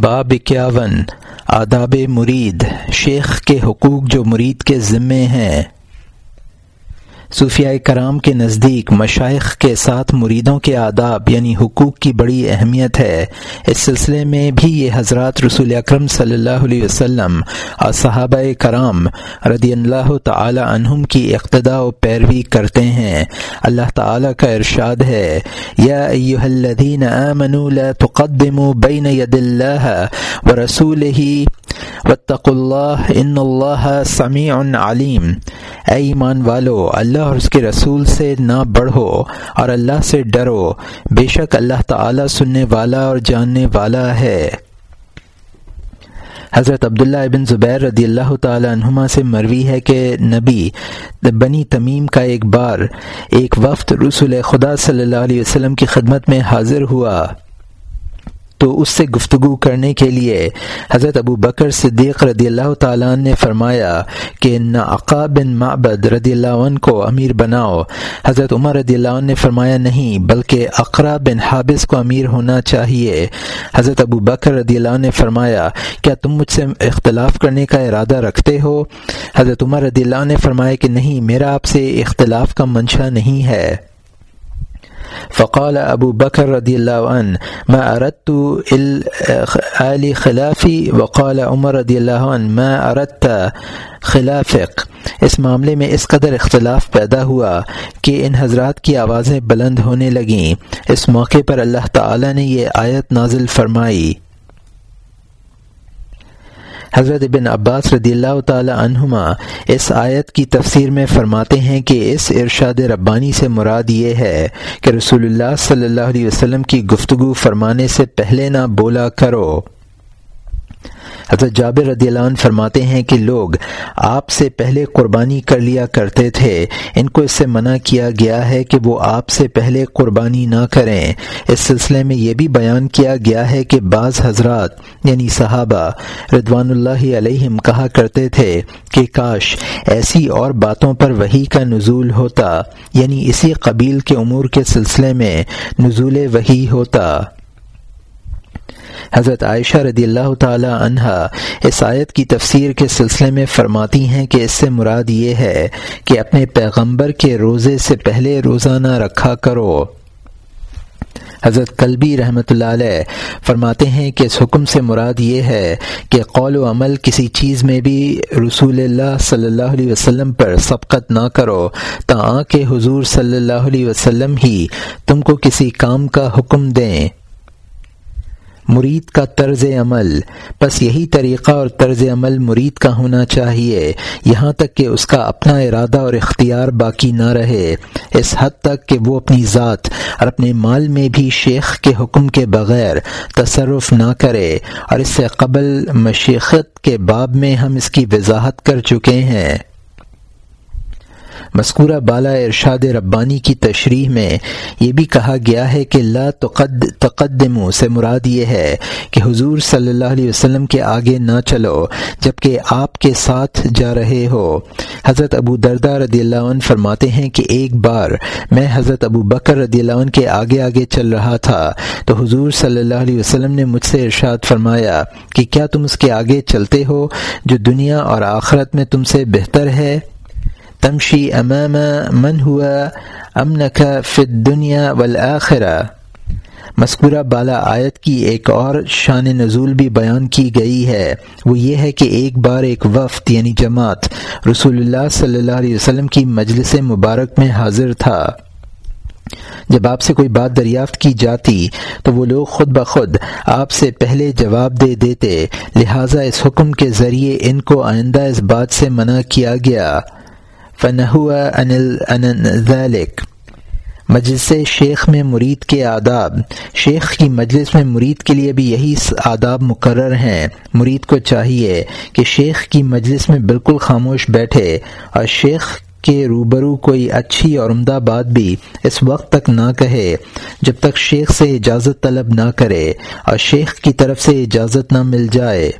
باب اکیاون آداب مرید شیخ کے حقوق جو مرید کے ذمے ہیں۔ صوفیہ کرام کے نزدیک مشائق کے ساتھ مریدوں کے آداب یعنی حقوق کی بڑی اہمیت ہے۔ اس سلسلے میں بھی یہ حضرات رسول اکرم صلی اللہ علیہ وسلم اور صحابہ کرام رضی اللہ تعالی عنہم کی اقتداء و پیروی کرتے ہیں۔ اللہ تعالی کا ارشاد ہے، یا الذین آمنوا لا تقدموا بین ید اللہ و رسول ہی واتقوا اللہ ان اللہ سمیع علیم۔ اے ایمان والو، اللہ اور اس کے رسول سے نہ بڑھو اور اللہ سے ڈرو۔ بے شک اللہ تعالی سننے والا اور جاننے والا ہے۔ حضرت عبداللہ ابن زبیر رضی اللہ تعالی عنہما سے مروی ہے کہ نبی بنی تمیم کا ایک بار، ایک وفد رسول خدا صلی اللہ علیہ وسلم کی خدمت میں حاضر ہوا۔ تو اس سے گفتگو کرنے کے لیے حضرت ابو بکر صدیق رضی اللہ تعالیٰ نے فرمایا کہ نہ بن معبد رضی اللہ عنہ کو امیر بناؤ۔ حضرت عمر رضی اللہ عنہ نے فرمایا نہیں، بلکہ اقرا بن حابظ کو امیر ہونا چاہیے۔ حضرت ابو بکر رضی اللہ عنہ نے فرمایا، کیا تم مجھ سے اختلاف کرنے کا ارادہ رکھتے ہو؟ حضرت عمر رضی اللہ عنہ نے فرمایا کہ نہیں، میرا آپ سے اختلاف کا منشا نہیں ہے۔ فقال ابو بکر رضی اللہ عنہ، ما اردت علی خلافی؟ وقال عمر رضی اللہ عنہ، ما اردت خلافق اس معاملے میں اس قدر اختلاف پیدا ہوا کہ ان حضرات کی آوازیں بلند ہونے لگیں۔ اس موقع پر اللہ تعالی نے یہ آیت نازل فرمائی۔ حضرت بن عباس رضی اللہ تعالی عنہما اس آیت کی تفسیر میں فرماتے ہیں کہ اس ارشاد ربانی سے مراد یہ ہے کہ رسول اللہ صلی اللہ علیہ وسلم کی گفتگو فرمانے سے پہلے نہ بولا کرو۔ حضرت جابر رضی اللہ عنہ فرماتے ہیں کہ لوگ آپ سے پہلے قربانی کر لیا کرتے تھے۔ ان کو اس سے منع کیا گیا ہے کہ وہ آپ سے پہلے قربانی نہ کریں۔ اس سلسلے میں یہ بھی بیان کیا گیا ہے کہ بعض حضرات یعنی صحابہ ردوان اللہ علیہم کہا کرتے تھے کہ کاش ایسی اور باتوں پر وہی کا نزول ہوتا یعنی اسی قبیل کے امور کے سلسلے میں نزول وہی ہوتا۔ حضرت عائشہ رضی اللہ تعالی عنہا اس آیت کی تفسیر کے سلسلے میں فرماتی ہیں کہ اس سے مراد یہ ہے کہ اپنے پیغمبر کے روزے سے پہلے روزانہ رکھا کرو۔ حضرت قلبی رحمۃ اللہ علیہ فرماتے ہیں کہ اس حکم سے مراد یہ ہے کہ قول و عمل کسی چیز میں بھی رسول اللہ صلی اللہ علیہ وسلم پر سبقت نہ کرو تا کہ حضور صلی اللہ علیہ وسلم ہی تم کو کسی کام کا حکم دیں۔ مرید کا طرز عمل۔ بس یہی طریقہ اور طرز عمل مرید کا ہونا چاہیے۔ یہاں تک کہ اس کا اپنا ارادہ اور اختیار باقی نہ رہے۔ اس حد تک کہ وہ اپنی ذات اور اپنے مال میں بھی شیخ کے حکم کے بغیر تصرف نہ کرے۔ اور اس سے قبل مشیخت کے باب میں ہم اس کی وضاحت کر چکے ہیں۔ مذکورہ بالا ارشاد ربانی کی تشریح میں یہ بھی کہا گیا ہے کہ لا تقد تقدم سے مراد یہ ہے کہ حضور صلی اللہ علیہ وسلم کے آگے نہ چلو جبکہ آپ کے ساتھ جا رہے ہو۔ حضرت ابو دردہ رضی اللہ عنہ فرماتے ہیں کہ ایک بار میں حضرت ابو بکر رضی اللہ عنہ کے آگے آگے چل رہا تھا۔ تو حضور صلی اللہ علیہ وسلم نے مجھ سے ارشاد فرمایا کہ کیا تم اس کے آگے چلتے ہو جو دنیا اور آخرت میں تم سے بہتر ہے؟ تمشی امام من ہوا امن کا فت دنیا والآخرہ۔ مذکورہ بالا آیت کی ایک اور شان نزول بھی بیان کی گئی ہے۔ وہ یہ ہے کہ ایک بار ایک وفد یعنی جماعت رسول اللہ صلی اللہ علیہ وسلم کی مجلس مبارک میں حاضر تھا۔ جب آپ سے کوئی بات دریافت کی جاتی تو وہ لوگ خود بخود آپ سے پہلے جواب دے دیتے، لہٰذا اس حکم کے ذریعے ان کو آئندہ اس بات سے منع کیا گیا۔ ذلك۔ مجلس شیخ میں مرید کے آداب۔ شیخ کی مجلس میں مرید کے لیے بھی یہی آداب مقرر ہیں۔ مرید کو چاہیے کہ شیخ کی مجلس میں بالکل خاموش بیٹھے اور شیخ کے روبرو کوئی اچھی اور عمدہ بات بھی اس وقت تک نہ کہے، جب تک شیخ سے اجازت طلب نہ کرے اور شیخ کی طرف سے اجازت نہ مل جائے۔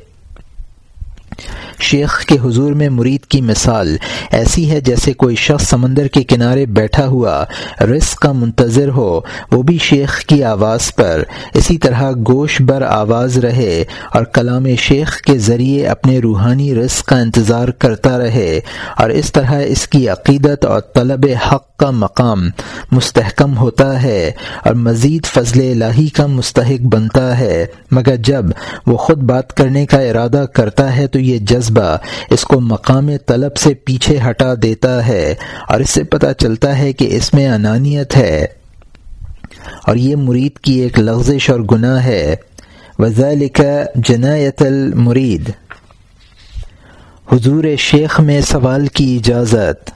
شیخ کے حضور میں مرید کی مثال ایسی ہے جیسے کوئی شخص سمندر کے کنارے بیٹھا ہوا رزق کا منتظر ہو، وہ بھی شیخ کی آواز پر۔ اسی طرح گوش بر آواز رہے اور کلام شیخ کے ذریعے اپنے روحانی رزق کا انتظار کرتا رہے اور اس طرح اس کی عقیدت اور طلب حق کا مقام مستحکم ہوتا ہے اور مزید فضل الہی کا مستحق بنتا ہے۔ مگر جب وہ خود بات کرنے کا ارادہ کرتا ہے تو یہ جذبہ اس کو مقام طلب سے پیچھے ہٹا دیتا ہے اور اس سے پتہ چلتا ہے کہ اس میں انانیت ہے۔ اور یہ مرید کی ایک لغزش اور گناہ ہے۔ وزال جنایت المرید حضور شیخ میں سوال کی اجازت۔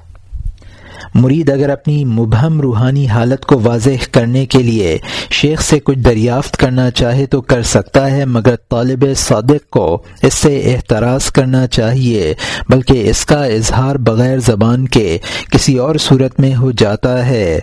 مرید اگر اپنی مبہم روحانی حالت کو واضح کرنے کے لیے شیخ سے کچھ دریافت کرنا چاہے تو کر سکتا ہے، مگر طالب صادق کو اس سے احتراز کرنا چاہیے، بلکہ اس کا اظہار بغیر زبان کے کسی اور صورت میں ہو جاتا ہے۔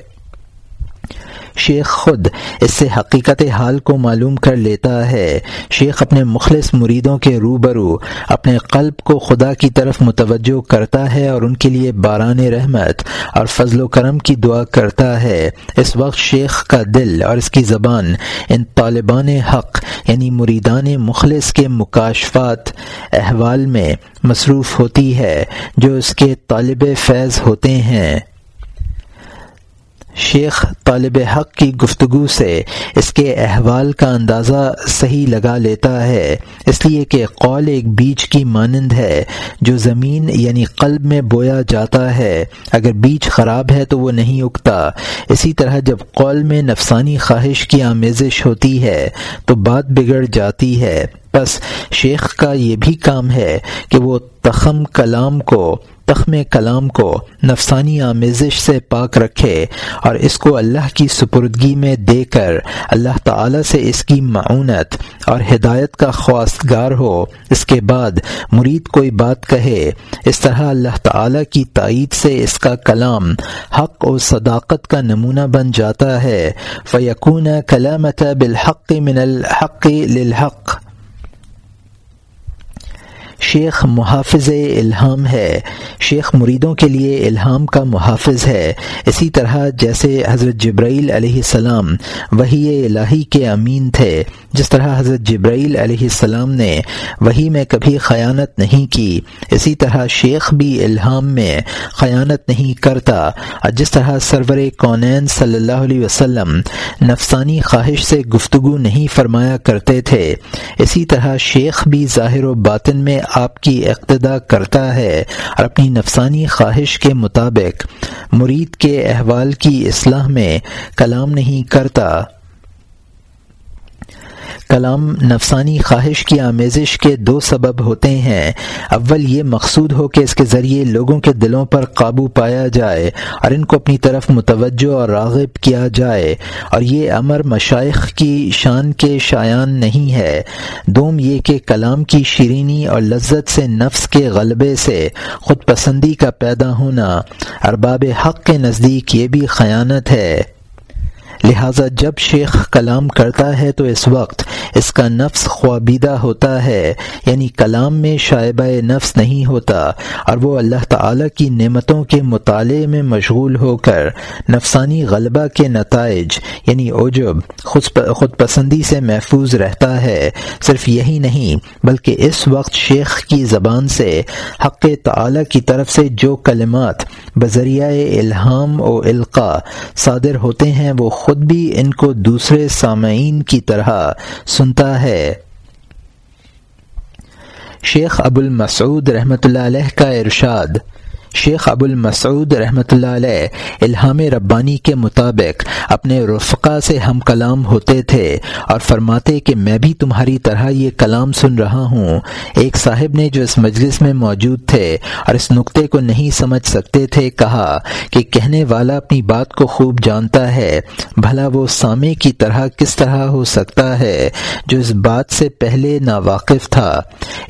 شیخ خود اس سے حقیقت حال کو معلوم کر لیتا ہے۔ شیخ اپنے مخلص مریدوں کے روبرو، اپنے قلب کو خدا کی طرف متوجہ کرتا ہے اور ان کے لیے باران رحمت اور فضل و کرم کی دعا کرتا ہے۔ اس وقت شیخ کا دل اور اس کی زبان ان طالبان حق یعنی مریدان مخلص کے مکاشفات احوال میں مصروف ہوتی ہے، جو اس کے طالب فیض ہوتے ہیں۔ شیخ طالب حق کی گفتگو سے اس کے احوال کا اندازہ صحیح لگا لیتا ہے۔ اس لیے کہ قول ایک بیج کی مانند ہے، جو زمین یعنی قلب میں بویا جاتا ہے۔ اگر بیج خراب ہے تو وہ نہیں اگتا۔ اسی طرح جب قول میں نفسانی خواہش کی آمیزش ہوتی ہے، تو بات بگڑ جاتی ہے۔ بس شیخ کا یہ بھی کام ہے کہ وہ تخم کلام کو، تخم کلام کو نفسانی آمیزش سے پاک رکھے اور اس کو اللہ کی سپردگی میں دے کر اللہ تعالی سے اس کی معاونت اور ہدایت کا خواستگار ہو۔ اس کے بعد مرید کوئی بات کہے۔ اس طرح اللہ تعالی کی تائید سے اس کا کلام حق و صداقت کا نمونہ بن جاتا ہے۔ فیقون کلامت بالحق من الحق للحق۔ شیخ محافظ الہام ہے۔ شیخ مریدوں کے لیے الہام کا محافظ ہے۔ اسی طرح جیسے حضرت جبرائیل علیہ السلام وہی الہی کے امین تھے، جس طرح حضرت جبرائیل علیہ السلام نے وہی میں کبھی خیانت نہیں کی، اسی طرح شیخ بھی الہام میں خیانت نہیں کرتا۔ اور جس طرح سرور کونین صلی اللہ علیہ وسلم نفسانی خواہش سے گفتگو نہیں فرمایا کرتے تھے، اسی طرح شیخ بھی ظاہر و باطن میں آپ کی اقتدا کرتا ہے اور اپنی نفسانی خواہش کے مطابق مرید کے احوال کی اصلاح میں کلام نہیں کرتا۔ کلام نفسانی خواہش کی آمیزش کے دو سبب ہوتے ہیں۔ اول یہ مقصود ہو کہ اس کے ذریعے لوگوں کے دلوں پر قابو پایا جائے اور ان کو اپنی طرف متوجہ اور راغب کیا جائے۔ اور یہ امر مشائق کی شان کے شایان نہیں ہے۔ دوم یہ کہ کلام کی شیرینی اور لذت سے نفس کے غلبے سے خود پسندی کا پیدا ہونا ارباب حق کے نزدیک یہ بھی خیانت ہے۔ لہذا جب شیخ کلام کرتا ہے تو اس وقت اس کا نفس خوابیدہ ہوتا ہے یعنی کلام میں شائبہ نفس نہیں ہوتا، اور وہ اللہ تعالی کی نعمتوں کے مطالعے میں مشغول ہو کر نفسانی غلبہ کے نتائج یعنی عجب، خود پسندی سے محفوظ رہتا ہے۔ صرف یہی نہیں، بلکہ اس وقت شیخ کی زبان سے، حق تعالی کی طرف سے جو کلمات بذریعہ الہام و القاع صادر ہوتے ہیں، وہ خود بھی ان کو دوسرے سامعین کی طرح سنتا ہے۔ شیخ ابو المسعود رحمۃ اللہ علیہ کا ارشاد شیخ ابو المسعود رحمۃ اللہ علیہ الہام ربانی کے مطابق اپنے رفقا سے ہم کلام ہوتے تھے اور فرماتے کہ میں بھی تمہاری طرح یہ کلام سن رہا ہوں۔ ایک صاحب نے جو اس مجلس میں موجود تھے اور اس نقطے کو نہیں سمجھ سکتے تھے کہا کہ کہنے والا اپنی بات کو خوب جانتا ہے، بھلا وہ سامے کی طرح کس طرح ہو سکتا ہے جو اس بات سے پہلے نا واقف تھا۔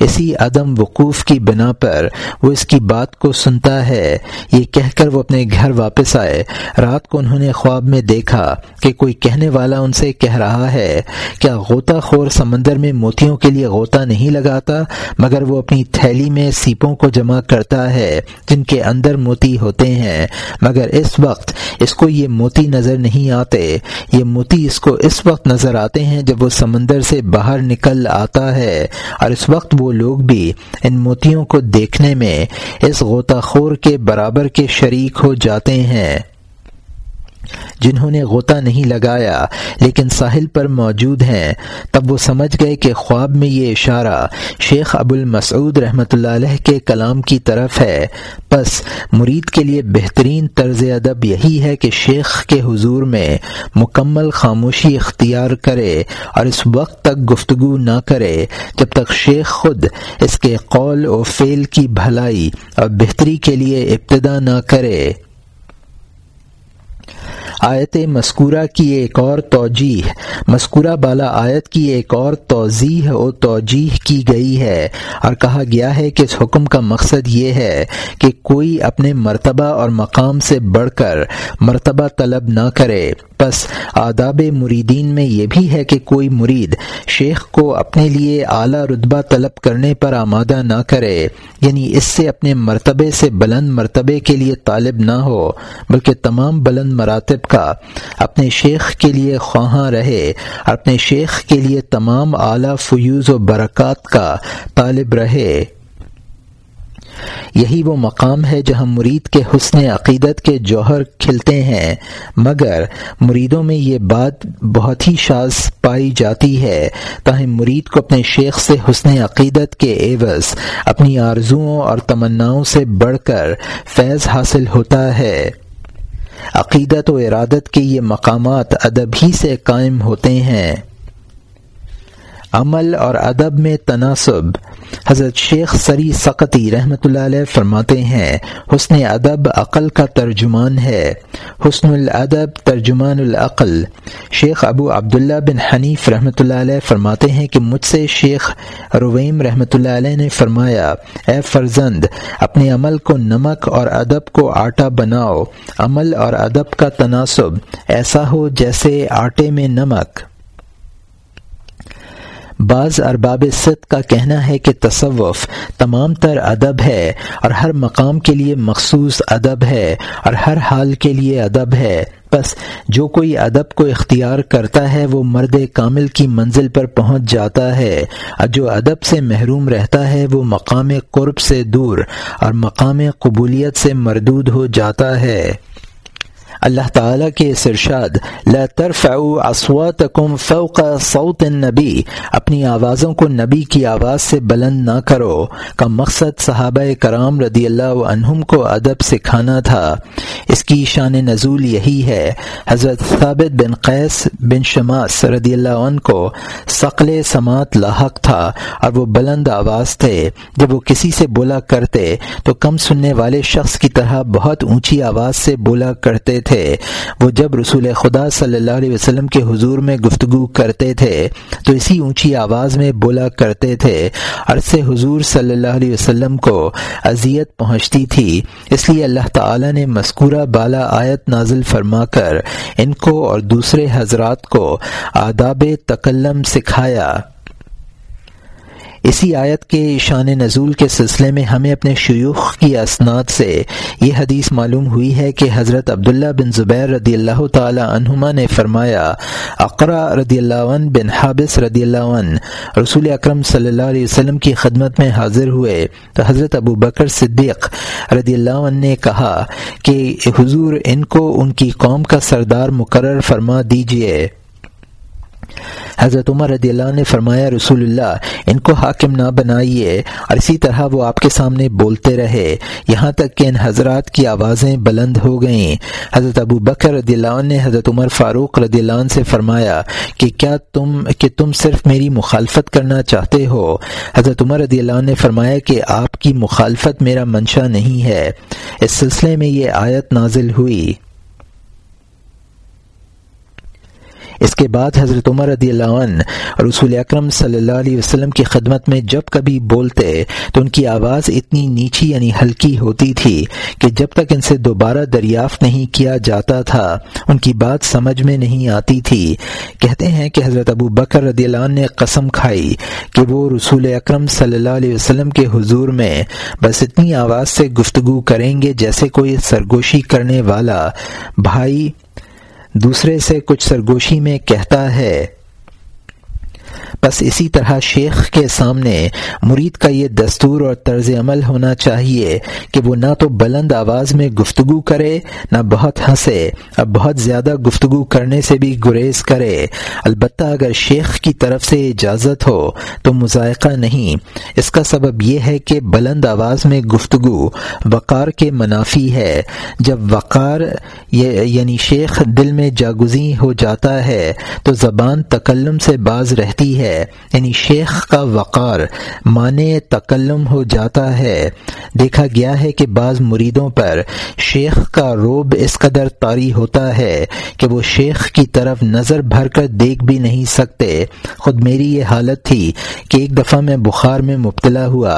اسی عدم وقوف کی بنا پر وہ اس کی بات کو سنتا ہے۔ یہ کہہ کر وہ اپنے گھر واپس آئے۔ رات کو انہوں نے خواب میں دیکھا کہ کوئی کہنے والا ان سے کہہ رہا ہے، کیا غوطہ خور سمندر میں موتیوں کے لیے غوطہ نہیں لگاتا؟ مگر وہ اپنی تھیلی میں سیپوں کو جمع کرتا ہے، جن کے اندر موتی ہوتے ہیں۔ مگر اس وقت اس کو یہ موتی نظر نہیں آتے۔ یہ موتی اس کو اس وقت نظر آتے ہیں جب وہ سمندر سے باہر نکل آتا ہے۔ اور اس وقت وہ لوگ بھی ان موتیوں کو دیکھنے میں اس غوطہ خور کے برابر کے شریک ہو جاتے ہیں۔ جنہوں نے غوطہ نہیں لگایا لیکن ساحل پر موجود ہیں، تب وہ سمجھ گئے کہ خواب میں یہ اشارہ شیخ ابو المسعود رحمۃ اللہ علیہ کے کلام کی طرف ہے۔ بس مرید کے لیے بہترین طرز ادب یہی ہے کہ شیخ کے حضور میں مکمل خاموشی اختیار کرے اور اس وقت تک گفتگو نہ کرے جب تک شیخ خود اس کے قول و فعل کی بھلائی اور بہتری کے لیے ابتدا نہ کرے۔ آیت مذکورہ کی ایک اور توجیح۔ مذکورہ بالا آیت کی ایک اور توضیح و توجیح کی گئی ہے اور کہا گیا ہے کہ اس حکم کا مقصد یہ ہے کہ کوئی اپنے مرتبہ اور مقام سے بڑھ کر مرتبہ طلب نہ کرے۔ بس آداب مریدین میں یہ بھی ہے کہ کوئی مرید شیخ کو اپنے لیے اعلیٰ رتبہ طلب کرنے پر آمادہ نہ کرے یعنی اس سے اپنے مرتبے سے بلند مرتبے کے لیے طالب نہ ہو، بلکہ تمام بلند مراتب کا اپنے شیخ کے لیے خواہاں رہے اپنے شیخ کے لیے تمام اعلیٰ فیوز و برکات کا طالب رہے۔ یہی وہ مقام ہے جہاں مرید کے حسن عقیدت کے جوہر کھلتے ہیں، مگر مریدوں میں یہ بات بہت ہی شاذ پائی جاتی ہے۔ تاہم مرید کو اپنے شیخ سے حسن عقیدت کے عوض، اپنی آرزوؤں اور تمناؤں سے بڑھ کر فیض حاصل ہوتا ہے۔ عقیدت و ارادت کے یہ مقامات ادب ہی سے قائم ہوتے ہیں۔ عمل اور ادب میں تناسب۔ حضرت شیخ سری سقطی رحمۃ اللہ علیہ فرماتے ہیں، حسن ادب عقل کا ترجمان ہے۔ حسن الادب ترجمان العقل۔ شیخ ابو عبداللہ بن حنیف رحمۃ اللہ علیہ فرماتے ہیں کہ مجھ سے شیخ رویم رحمۃ اللہ علیہ نے فرمایا، اے فرزند، اپنے عمل کو نمک اور ادب کو آٹا بناؤ۔ عمل اور ادب کا تناسب ایسا ہو جیسے آٹے میں نمک۔ بعض ارباب صد کا کہنا ہے کہ تصوف تمام تر ادب ہے اور ہر مقام کے لیے مخصوص ادب ہے اور ہر حال کے لیے ادب ہے۔ بس جو کوئی ادب کو اختیار کرتا ہے وہ مرد کامل کی منزل پر پہنچ جاتا ہے اور جو ادب سے محروم رہتا ہے وہ مقام قرب سے دور اور مقام قبولیت سے مردود ہو جاتا ہے۔ اللہ تعالیٰ کے اس ارشاد، لا ترفعوا اصواتکم فوق صوت النبی، اپنی آوازوں کو نبی کی آواز سے بلند نہ کرو، کا مقصد صحابہ کرام رضی اللہ عنہم کو ادب سکھانا تھا۔ اس کی شان نزول یہی ہے، حضرت ثابت بن قیس بن شماس رضی اللہ عنہ کو ثقل سماعت لاحق تھا اور وہ بلند آواز تھے۔ جب وہ کسی سے بولا کرتے، تو کم سننے والے شخص کی طرح بہت اونچی آواز سے بولا کرتے تھے۔ تھے۔ وہ جب رسول خدا صلی اللہ علیہ وسلم کے حضور میں گفتگو کرتے تھے، تو اسی اونچی آواز میں بولا کرتے تھے۔ سے حضور صلی اللہ علیہ وسلم کو اذیت پہنچتی تھی۔ اس لیے اللہ تعالی نے مذکورہ بالا آیت نازل فرما کر ان کو اور دوسرے حضرات کو آداب تکلم سکھایا۔ اسی آیت کے شان نزول کے سلسلے میں ہمیں اپنے شیوخ کی اسناد سے یہ حدیث معلوم ہوئی ہے کہ حضرت عبداللہ بن زبیر رضی اللہ تعالی عنہما نے فرمایا اقرا رضی اللہ عنہ بن حابث رضی اللہ عنہ رسول اکرم صلی اللہ علیہ وسلم کی خدمت میں حاضر ہوئے۔ تو حضرت ابو بکر صدیق رضی اللہ عنہ نے کہا کہ حضور ان کو ان کی قوم کا سردار مقرر فرما دیجیے۔ حضرت عمر رضی اللہ نے فرمایا، رسول اللہ، ان کو حاکم نہ بنائیے اور اسی طرح وہ آپ کے سامنے بولتے رہے۔ یہاں تک کہ ان حضرات کی آوازیں بلند ہو گئیں۔ حضرت ابو بکر رضی اللہ عنہ نے حضرت عمر فاروق رضی اللہ عنہ سے فرمایا کہ کیا تم، کہ تم صرف میری مخالفت کرنا چاہتے ہو؟ حضرت عمر رضی اللہ عنہ نے فرمایا کہ آپ کی مخالفت میرا منشا نہیں ہے۔ اس سلسلے میں یہ آیت نازل ہوئی۔ اس کے بعد حضرت عمر رضی اللہ عنہ رسول اکرم صلی اللہ علیہ وسلم کی خدمت میں جب کبھی بولتے تو ان کی آواز اتنی نیچی یعنی ہلکی ہوتی تھی کہ جب تک ان سے دوبارہ دریافت نہیں کیا جاتا تھا، ان کی بات سمجھ میں نہیں آتی تھی۔ کہتے ہیں کہ حضرت ابو بکر رضی اللہ عنہ نے قسم کھائی کہ وہ رسول اکرم صلی اللہ علیہ وسلم کے حضور میں بس اتنی آواز سے گفتگو کریں گے جیسے کوئی سرگوشی کرنے والا بھائی دوسرے سے کچھ سرگوشی میں کہتا ہے بس اسی طرح شیخ کے سامنے مرید کا یہ دستور اور طرز عمل ہونا چاہیے کہ وہ نہ تو بلند آواز میں گفتگو کرے، نہ بہت ہنسے، اب بہت زیادہ گفتگو کرنے سے بھی گریز کرے۔ البتہ اگر شیخ کی طرف سے اجازت ہو تو مذائقہ نہیں۔ اس کا سبب یہ ہے کہ بلند آواز میں گفتگو وقار کے منافی ہے۔ جب وقار یعنی شیخ دل میں جاگزی ہو جاتا ہے تو زبان تکلم سے باز رہتی ہے۔ ہے یعنی شیخ کا وقار، معنی تکلم ہو جاتا ہے۔ دیکھا گیا ہے کہ بعض مریدوں پر شیخ کا روب اس قدر طاری ہوتا ہے کہ وہ شیخ کی طرف نظر بھر کر دیکھ بھی نہیں سکتے۔ خود میری یہ حالت تھی کہ ایک دفعہ میں بخار میں مبتلا ہوا۔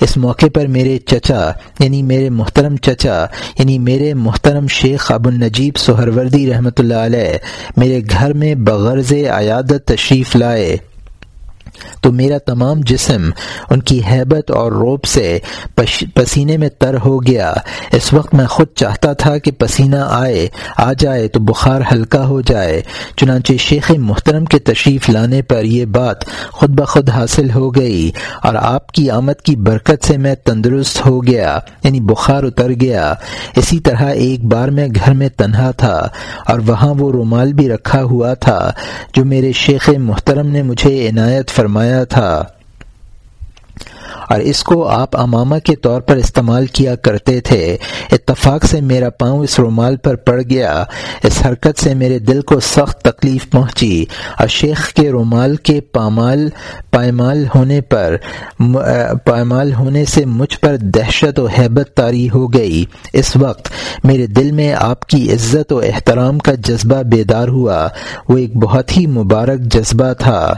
اس موقع پر میرے چچا یعنی میرے محترم چچا یعنی میرے محترم شیخ ابو النجیب سہروردی رحمۃ اللہ علیہ، میرے گھر میں بغرض عیادت تشریف لائے۔ تو میرا تمام جسم ان کی حیبت اور روب سے پسینے میں تر ہو گیا۔ اس وقت میں خود چاہتا تھا کہ پسینہ آئے، آ جائے تو بخار ہلکا ہو جائے۔ چنانچہ شیخ محترم کے تشریف لانے پر یہ بات خود بخود حاصل ہو گئی اور آپ کی آمد کی برکت سے میں تندرست ہو گیا یعنی بخار اتر گیا۔ اسی طرح ایک بار میں گھر میں تنہا تھا اور وہاں وہ رومال بھی رکھا ہوا تھا، جو میرے شیخ محترم نے مجھے عنایت فرمایا تھا۔ اور اس کو آپ امامہ کے طور پر استعمال کیا کرتے تھے۔ اتفاق سے میرا پاؤں اس رومال پر پڑ گیا۔ اس حرکت سے میرے دل کو سخت تکلیف پہنچی۔ اور شیخ کے رومال کے پامال، پائمال ہونے پر پائمال ہونے سے مجھ پر دہشت و حیبت تاری ہو گئی۔ اس وقت میرے دل میں آپ کی عزت و احترام کا جذبہ بیدار ہوا۔ وہ ایک بہت ہی مبارک جذبہ تھا۔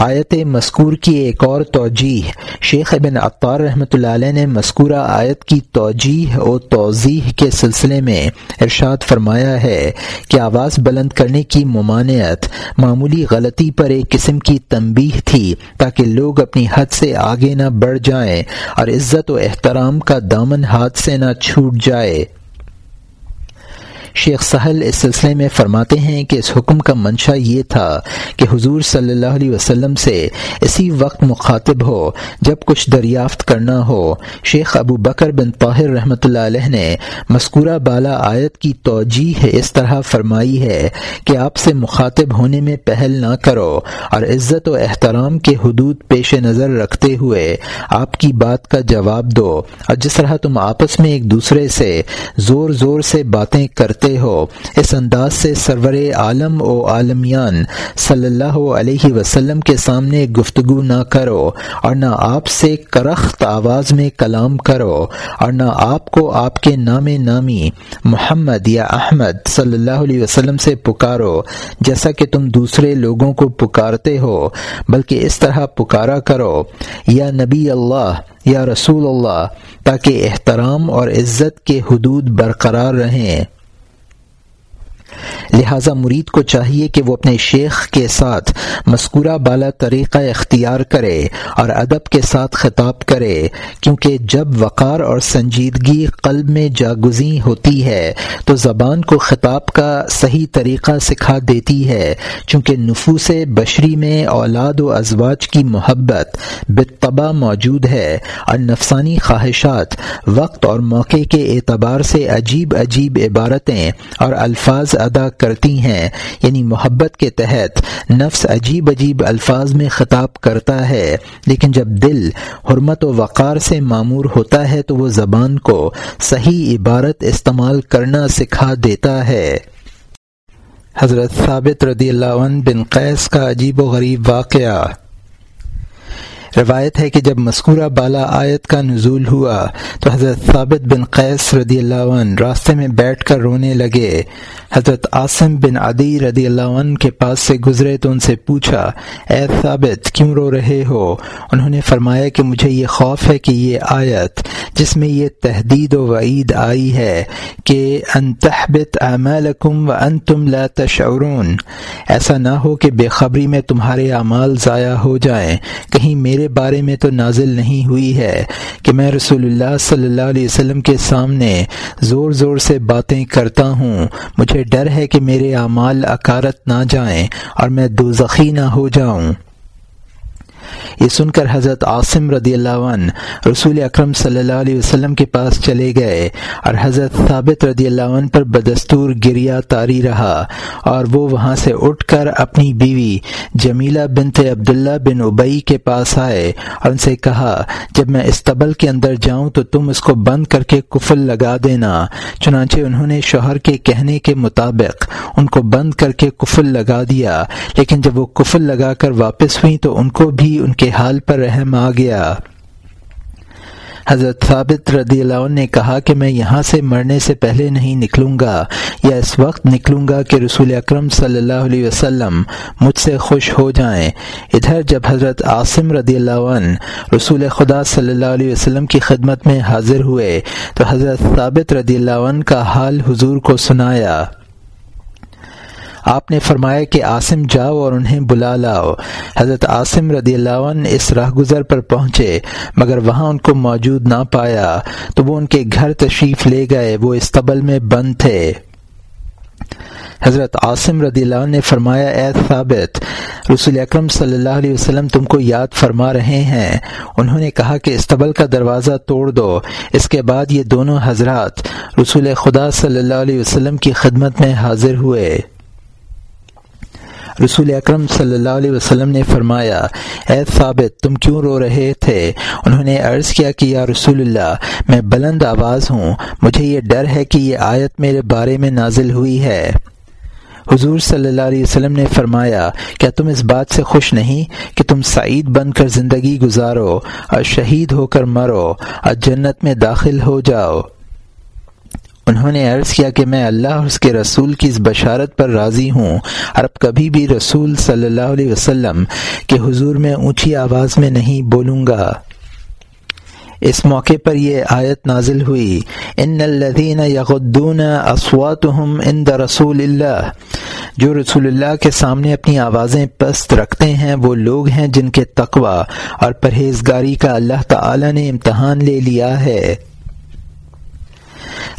آیت مذکور کی ایک اور توجیح۔ شیخ ابن عطار رحمۃ اللہ علیہ نے مذکورہ آیت کی توجیح و توضیح کے سلسلے میں ارشاد فرمایا ہے کہ آواز بلند کرنے کی ممانعت معمولی غلطی پر ایک قسم کی تنبیہ تھی تاکہ لوگ اپنی حد سے آگے نہ بڑھ جائیں اور عزت و احترام کا دامن ہاتھ سے نہ چھوٹ جائے۔ شیخ سہل اس سلسلے میں فرماتے ہیں کہ اس حکم کا منشا یہ تھا کہ حضور صلی اللہ علیہ وسلم سے اسی وقت مخاطب ہو، جب کچھ دریافت کرنا ہو۔ شیخ ابو بکر بن طاہر رحمۃ اللہ علیہ نے مذکورہ بالا آیت کی توجیح اس طرح فرمائی ہے کہ آپ سے مخاطب ہونے میں پہل نہ کرو اور عزت و احترام کے حدود پیش نظر رکھتے ہوئے آپ کی بات کا جواب دو۔ اور جس طرح تم آپس میں ایک دوسرے سے زور زور سے باتیں کرتے ہو۔ اس انداز سے سرور عالم و عالمیان صلی اللہ علیہ وسلم کے سامنے گفتگو نہ کرو اور نہ آپ سے کرخت آواز میں کلام کرو اور نہ آپ کو آپ کے نام نامی محمد یا احمد صلی اللہ علیہ وسلم سے پکارو جیسا کہ تم دوسرے لوگوں کو پکارتے ہو، بلکہ اس طرح پکارا کرو، یا نبی اللہ، یا رسول اللہ، تاکہ احترام اور عزت کے حدود برقرار رہیں۔ لہذا مرید کو چاہیے کہ وہ اپنے شیخ کے ساتھ مذکورہ بالا طریقہ اختیار کرے اور ادب کے ساتھ خطاب کرے، کیونکہ جب وقار اور سنجیدگی قلب میں جاگزی ہوتی ہے، تو زبان کو خطاب کا صحیح طریقہ سکھا دیتی ہے، چونکہ نفوس بشری میں اولاد و ازواج کی محبت بتبا موجود ہے اور نفسانی خواہشات وقت اور موقع کے اعتبار سے عجیب عجیب عبارتیں اور الفاظ ادا کرتی ہیں یعنی محبت کے تحت نفس عجیب عجیب الفاظ میں خطاب کرتا ہے، لیکن جب دل حرمت و وقار سے معمور ہوتا ہے تو وہ زبان کو صحیح عبارت استعمال کرنا سکھا دیتا ہے۔ حضرت ثابت رضی اللہ عنہ بن قیس کا عجیب و غریب واقعہ۔ روایت ہے کہ جب مذکورہ بالا آیت کا نزول ہوا تو حضرت ثابت بن قیس رضی اللہ عنہ راستے میں بیٹھ کر رونے لگے۔ حضرت عاصم بن عدی رضی اللہ عنہ کے پاس سے گزرے تو ان سے پوچھا، اے ثابت، کیوں رو رہے ہو؟ انہوں نے فرمایا کہ مجھے یہ خوف ہے کہ یہ آیت جس میں یہ تحدید و وعید آئی ہے کہ انتحبت اعمالکم و انتم لا تشعرون۔ ایسا نہ ہو کہ بے خبری میں تمہارے اعمال ضائع ہو جائیں۔ کہیں میرے بارے میں تو نازل نہیں ہوئی ہے کہ میں رسول اللہ صلی اللہ علیہ وسلم کے سامنے زور زور سے باتیں کرتا ہوں۔ مجھے ڈر ہے کہ میرے اعمال اکارت نہ جائیں اور میں دو نہ ہو جاؤں۔ یہ سن کر حضرت عاصم رضی اللہ عنہ رسول اکرم صلی اللہ علیہ وسلم کے پاس چلے گئے اور حضرت ثابت رضی اللہ عنہ پر بدستور گریا تاری رہا اور وہ وہاں سے اٹھ کر اپنی بیوی جمیلہ بنت عبداللہ بن ابئی کے پاس آئے اور ان سے کہا، جب میں استبل کے اندر جاؤں تو تم اس کو بند کر کے کفل لگا دینا، چنانچہ انہوں نے شوہر کے کہنے کے مطابق ان کو بند کر کے کفل لگا دیا، لیکن جب وہ کفل لگا کر واپس ہوئی تو ان کو بھی ان کے حال پر رحم آ گیا۔ حضرت ثابت رضی اللہ عنہ نے کہا کہ میں یہاں سے مرنے سے پہلے نہیں نکلوں گا یا اس وقت نکلوں گا کہ رسول اکرم صلی اللہ علیہ وسلم مجھ سے خوش ہو جائیں۔ ادھر جب حضرت عاصم رضی اللہ عنہ رسول خدا صلی اللہ علیہ وسلم کی خدمت میں حاضر ہوئے تو حضرت ثابت رضی اللہ عنہ کا حال حضور کو سنایا۔ آپ نے فرمایا کہ عاصم جاؤ اور انہیں بلا لاؤ۔ حضرت عاصم رضی اللہ عنہ اس راہ گزر پر پہنچے، مگر وہاں ان کو موجود نہ پایا۔ تو وہ ان کے گھر تشریف لے گئے، وہ استبل میں بند تھے۔ حضرت عاصم رضی اللہ عنہ نے فرمایا، اے ثابت، رسول اکرم صلی اللہ علیہ وسلم تم کو یاد فرما رہے ہیں۔ انہوں نے کہا کہ استبل کا دروازہ توڑ دو، اس کے بعد یہ دونوں حضرات رسول خدا صلی اللہ علیہ وسلم کی خدمت میں حاضر ہوئے۔ رسول اکرم صلی اللہ علیہ وسلم نے فرمایا، اے ثابت، تم کیوں رو رہے تھے؟ انہوں نے عرض کیا کہ، یا رسول اللہ، میں بلند آواز ہوں، مجھے یہ ڈر ہے کہ یہ آیت میرے بارے میں نازل ہوئی ہے۔ حضور صلی اللہ علیہ وسلم نے فرمایا، کیا تم اس بات سے خوش نہیں کہ تم سعید بن کر زندگی گزارو، اور شہید ہو کر مرو، اور جنت میں داخل ہو جاؤ؟ انہوں نے عرض کیا کہ میں اللہ اور اس کے رسول کی اس بشارت پر راضی ہوں اور اب کبھی بھی رسول صلی اللہ علیہ وسلم کے حضور میں اونچی آواز میں نہیں بولوں گا۔ اس موقع پر یہ آیت نازل ہوئی۔ ان الذین یغدون اصواتهم عند رسول اللہ۔ جو رسول اللہ کے سامنے اپنی آوازیں پست رکھتے ہیں، وہ لوگ ہیں جن کے تقوی اور پرہیزگاری کا اللہ تعالی نے امتحان لے لیا ہے۔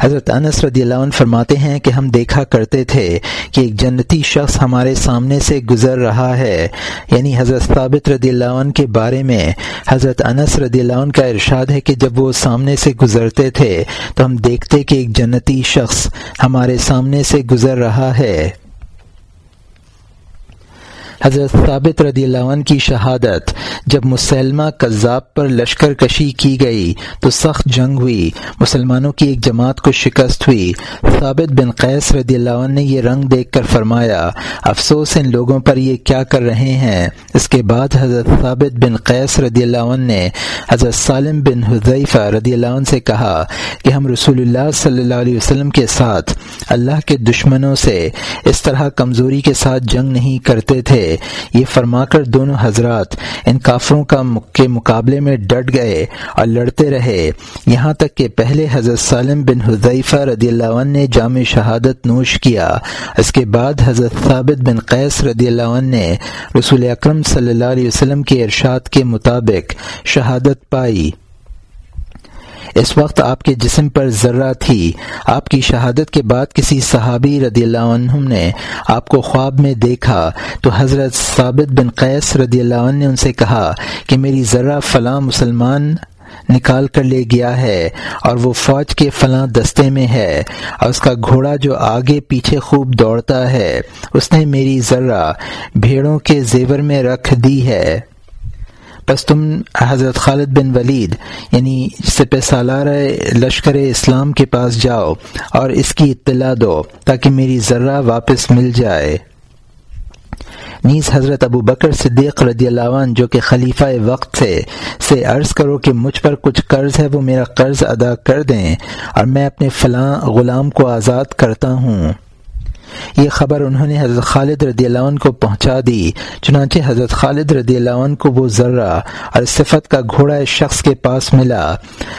حضرت انس رضی اللہ عنہ فرماتے ہیں کہ ہم دیکھا کرتے تھے کہ ایک جنتی شخص ہمارے سامنے سے گزر رہا ہے۔ یعنی حضرت ثابت رضی اللہ عنہ کے بارے میں حضرت انس رضی اللہ عنہ کا ارشاد ہے کہ جب وہ سامنے سے گزرتے تھے تو ہم دیکھتے کہ ایک جنتی شخص ہمارے سامنے سے گزر رہا ہے۔ حضرت ثابت رضی اللہ عنہ کی شہادت، جب مسلمہ کذاب پر لشکر کشی کی گئی تو سخت جنگ ہوئی، مسلمانوں کی ایک جماعت کو شکست ہوئی۔ ثابت بن قیس رضی اللہ عنہ نے یہ رنگ دیکھ کر فرمایا، افسوس ان لوگوں پر یہ کیا کر رہے ہیں۔ اس کے بعد حضرت ثابت بن قیس رضی اللہ عنہ نے حضرت سالم بن حضیفہ رضی اللہ عنہ سے کہا کہ ہم رسول اللہ صلی اللہ علیہ وسلم کے ساتھ اللہ کے دشمنوں سے اس طرح کمزوری کے ساتھ جنگ نہیں کرتے تھے۔ یہ فرما کر دونوں حضرات ان کافروں کا کے مقابلے میں ڈٹ گئے اور لڑتے رہے۔ یہاں تک کہ پہلے حضرت سالم بن حضیفہ رضی اللہ عنہ نے جامع شہادت نوش کیا۔ اس کے بعد حضرت ثابت بن قیس رضی اللہ عنہ نے رسول اکرم صلی اللہ علیہ وسلم کے ارشاد کے مطابق شہادت پائی۔ اس وقت آپ کے جسم پر ذرہ تھی۔ آپ کی شہادت کے بعد کسی صحابی رضی اللہ عنہ نے آپ کو خواب میں دیکھا۔ تو حضرت ثابت بن قیس رضی اللہ عنہ نے ان سے کہا کہ میری ذرہ فلاں مسلمان نکال کر لے گیا ہے اور وہ فوج کے فلاں دستے میں ہے اور اس کا گھوڑا جو آگے پیچھے خوب دوڑتا ہے، اس نے میری ذرہ بھیڑوں کے زیور میں رکھ دی ہے۔ بس تم حضرت خالد بن ولید یعنی سپہ سالار لشکر اسلام کے پاس جاؤ اور اس کی اطلاع دو تاکہ میری ذرہ واپس مل جائے۔ نیز حضرت ابو بکر صدیق رضی اللہ عنہ، جو کہ خلیفہ وقت سے سے عرض کرو کہ مجھ پر کچھ قرض ہے، وہ میرا قرض ادا کر دیں اور میں اپنے فلاں غلام کو آزاد کرتا ہوں۔ یہ خبر انہوں نے حضرت خالد رضی اللہ عنہ کو پہنچا دی، چنانچہ حضرت خالد رضی اللہ عنہ کو وہ ذرہ اور صفت کا گھوڑا اس شخص کے پاس ملا۔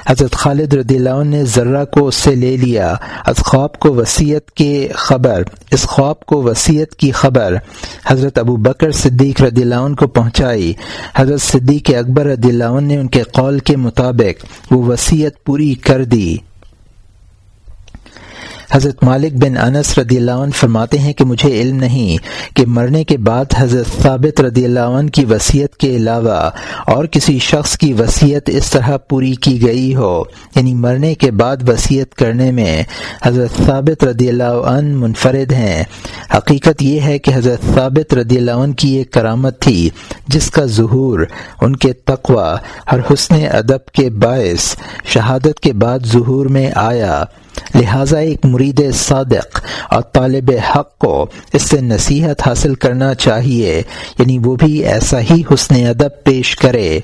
حضرت خالد رضی اللہ عنہ نے ذرہ کو اس سے لے لیا۔ اس خواب کو وسیعت کے خبر، اس خواب کو وسیعت کی خبر حضرت ابو بکر صدیق رضی اللہ عنہ کو پہنچائی۔ حضرت صدیق اکبر رضی اللہ عنہ نے ان کے قول کے مطابق وہ وسیعت پوری کر دی۔ حضرت مالک بن انس رضی اللہ عنہ فرماتے ہیں کہ مجھے علم نہیں کہ مرنے کے بعد حضرت ثابت رضی اللہ عنہ کی وصیت کے علاوہ اور کسی شخص کی وصیت اس طرح پوری کی گئی ہو۔ یعنی مرنے کے بعد وصیت کرنے میں حضرت ثابت رضی اللہ عنہ منفرد ہیں۔ حقیقت یہ ہے کہ حضرت ثابت رضی اللہ عنہ کی ایک کرامت تھی جس کا ظہور، ان کے تقوی اور حسن ادب کے باعث شہادت کے بعد ظہور میں آیا۔ لہذا ایک مرید صادق اور طالب حق کو اس سے نصیحت حاصل کرنا چاہیے یعنی وہ بھی ایسا ہی حسن ادب پیش کرے۔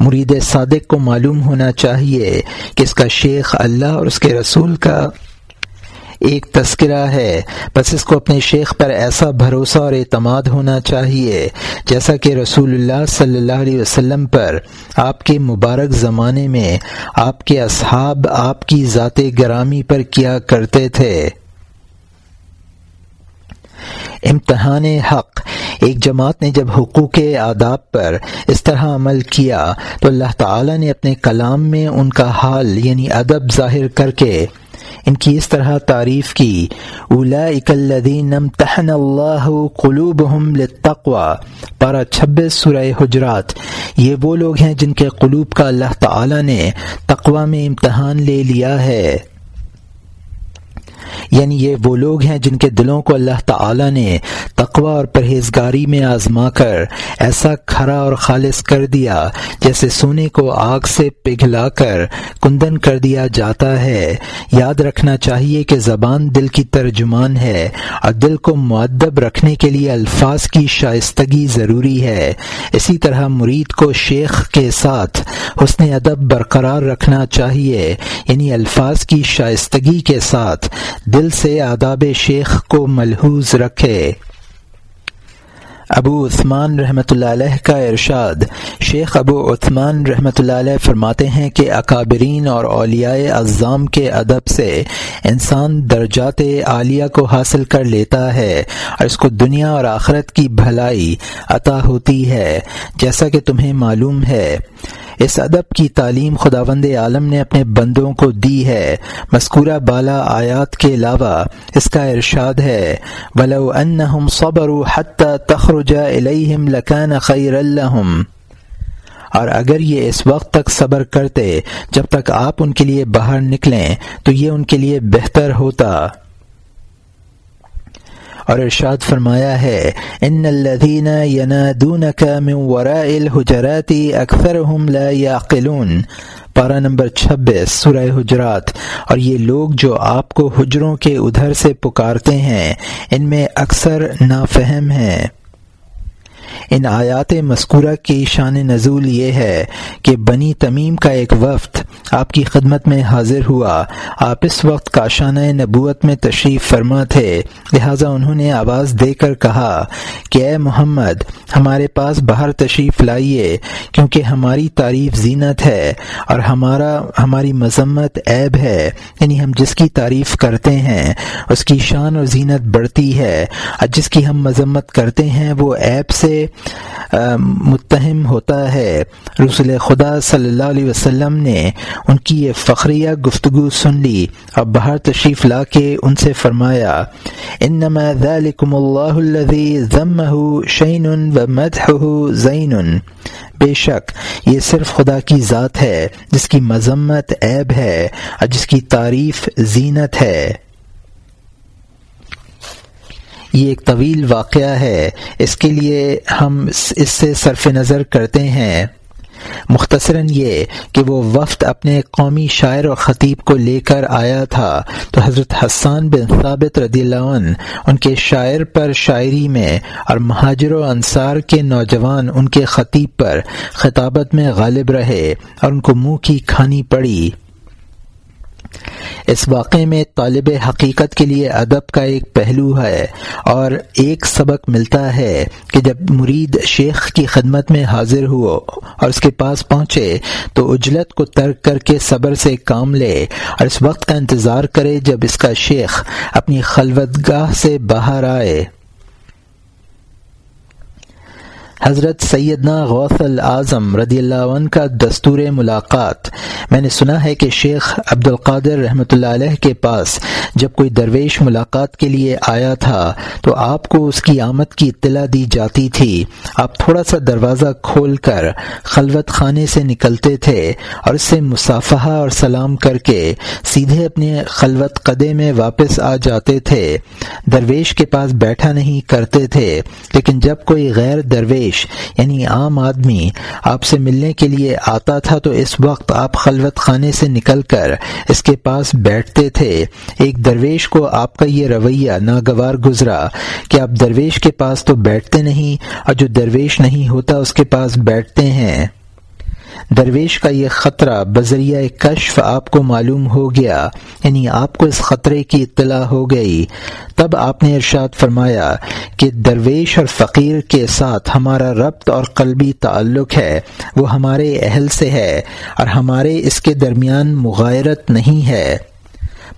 مرید صادق کو معلوم ہونا چاہیے کہ اس کا شیخ اللہ اور اس کے رسول کا ایک تذکرہ ہے۔ بس اس کو اپنے شیخ پر ایسا بھروسہ اور اعتماد ہونا چاہیے جیسا کہ رسول اللہ صلی اللہ علیہ وسلم پر آپ کے مبارک زمانے میں آپ کے اصحاب، آپ کی ذات گرامی پر کیا کرتے تھے۔ امتحان حق۔ ایک جماعت نے جب حقوق آداب پر اس طرح عمل کیا تو اللہ تعالی نے اپنے کلام میں ان کا حال یعنی ادب ظاہر کر کے ان کی اس طرح تعریف کی. اولا اکلدین تہن اللہ قلوب للتقوى پارہ چھبیس سورہ حجرات. یہ وہ لوگ ہیں جن کے قلوب کا اللہ تعالی نے تقوا میں امتحان لے لیا ہے. یعنی یہ وہ لوگ ہیں جن کے دلوں کو اللہ تعالی نے تقوی اور پرہیزگاری میں آزما کر ایسا کھرا اور خالص کر دیا جیسے سونے کو آگ سے پگھلا کر کندن کر دیا جاتا ہے۔ یاد رکھنا چاہیے کہ زبان دل کی ترجمان ہے اور دل کو معدب رکھنے کے لیے الفاظ کی شائستگی ضروری ہے۔ اسی طرح مرید کو شیخ کے ساتھ حسن ادب برقرار رکھنا چاہیے یعنی الفاظ کی شائستگی کے ساتھ۔ دل سے آداب شیخ کو ملحوظ رکھے۔ ابو عثمان رحمۃ اللہ علیہ کا ارشاد۔ شیخ ابو عثمان رحمۃ اللہ علیہ فرماتے ہیں کہ اکابرین اور اولیاء اعظام کے ادب سے انسان درجات عالیہ کو حاصل کر لیتا ہے اور اس کو دنیا اور آخرت کی بھلائی عطا ہوتی ہے، جیسا کہ تمہیں معلوم ہے۔ اس ادب کی تعلیم خداوند عالم نے اپنے بندوں کو دی ہے۔ مذکورہ بالا آیات کے علاوہ اس کا ارشاد ہے، ولو انہم صبروا حتی تخرج الیہم لکان خیر اللہم اور اگر یہ اس وقت تک صبر کرتے، جب تک آپ ان کے لیے باہر نکلیں، تو یہ ان کے لیے بہتر ہوتا۔ اور ارشاد فرمایا ہے، ان الذين ينادونك من وراء الحجرات اكثرهم لا يعقلون پارہ نمبر چھبیس، سورہ حجرات۔ اور یہ لوگ جو آپ کو حجروں کے ادھر سے پکارتے ہیں، ان میں اکثر نافہم ہیں۔ ان آیات مذکورہ کی شان نزول یہ ہے کہ بنی تمیم کا ایک وفد آپ کی خدمت میں حاضر ہوا۔ آپ اس وقت کاشانہ نبوت میں تشریف فرما تھے۔ لہٰذا انہوں نے آواز دے کر کہا کہ اے محمد، ہمارے پاس باہر تشریف لائیے کیونکہ ہماری تعریف زینت ہے اور ہمارا، ہماری مذمت عیب ہے۔ یعنی ہم جس کی تعریف کرتے ہیں، اس کی شان اور زینت بڑھتی ہے۔ اور جس کی ہم مذمت کرتے ہیں، وہ عیب سے متہم ہوتا ہے۔ رسول خدا صلی اللہ علیہ وسلم نے ان کی یہ فخریہ گفتگو سن لی۔ اور باہر تشریف لا کے ان سے فرمایا، انما ذالکم اللہ الذی ذمہ شین و مدحہ زین۔ بے شک، یہ صرف خدا کی ذات ہے، جس کی مذمت عیب ہے، اور جس کی تعریف زینت ہے۔ یہ ایک طویل واقعہ ہے۔ اس کے لیے ہم اس سے صرف نظر کرتے ہیں۔ مختصراً یہ کہ وہ وفد اپنے قومی شاعر اور خطیب کو لے کر آیا تھا۔ تو حضرت حسان بن ثابت رضی اللہ عنہ، ان کے شاعر پر شاعری میں اور مہاجر و انصار کے نوجوان ان کے خطیب پر خطابت میں غالب رہے اور ان کو منہ کی کھانی پڑی۔ اس واقعے میں طالب حقیقت کے لیے ادب کا ایک پہلو ہے اور ایک سبق ملتا ہے کہ جب مرید شیخ کی خدمت میں حاضر ہو اور اس کے پاس پہنچے تو اجلت کو ترک کر کے صبر سے کام لے اور اس وقت کا انتظار کرے جب اس کا شیخ اپنی خلوت گاہ سے باہر آئے۔ حضرت سیدنا غوث العظم رضی اللہ عنہ کا دستور ملاقات۔ میں نے سنا ہے کہ شیخ عبد القادر رحمۃ اللہ علیہ کے پاس جب کوئی درویش ملاقات کے لیے آیا تھا تو آپ کو اس کی آمد کی اطلاع دی جاتی تھی۔ آپ تھوڑا سا دروازہ کھول کر خلوت خانے سے نکلتے تھے اور اس سے مصافحہ اور سلام کر کے سیدھے اپنے خلوت قدے میں واپس آ جاتے تھے۔ درویش کے پاس بیٹھا نہیں کرتے تھے، لیکن جب کوئی غیر درویش درویش یعنی عام آدمی آپ سے ملنے کے لیے آتا تھا تو اس وقت آپ خلوت خانے سے نکل کر اس کے پاس بیٹھتے تھے۔ ایک درویش کو آپ کا یہ رویہ ناگوار گزرا کہ آپ درویش کے پاس تو بیٹھتے نہیں، اور جو درویش نہیں ہوتا اس کے پاس بیٹھتے ہیں۔ درویش کا یہ خطرہ بذریعہ کشف آپ کو معلوم ہو گیا یعنی آپ کو اس خطرے کی اطلاع ہو گئی۔ تب آپ نے ارشاد فرمایا کہ درویش اور فقیر کے ساتھ ہمارا ربط اور قلبی تعلق ہے، وہ ہمارے اہل سے ہے اور ہمارے اس کے درمیان مغائرت نہیں ہے۔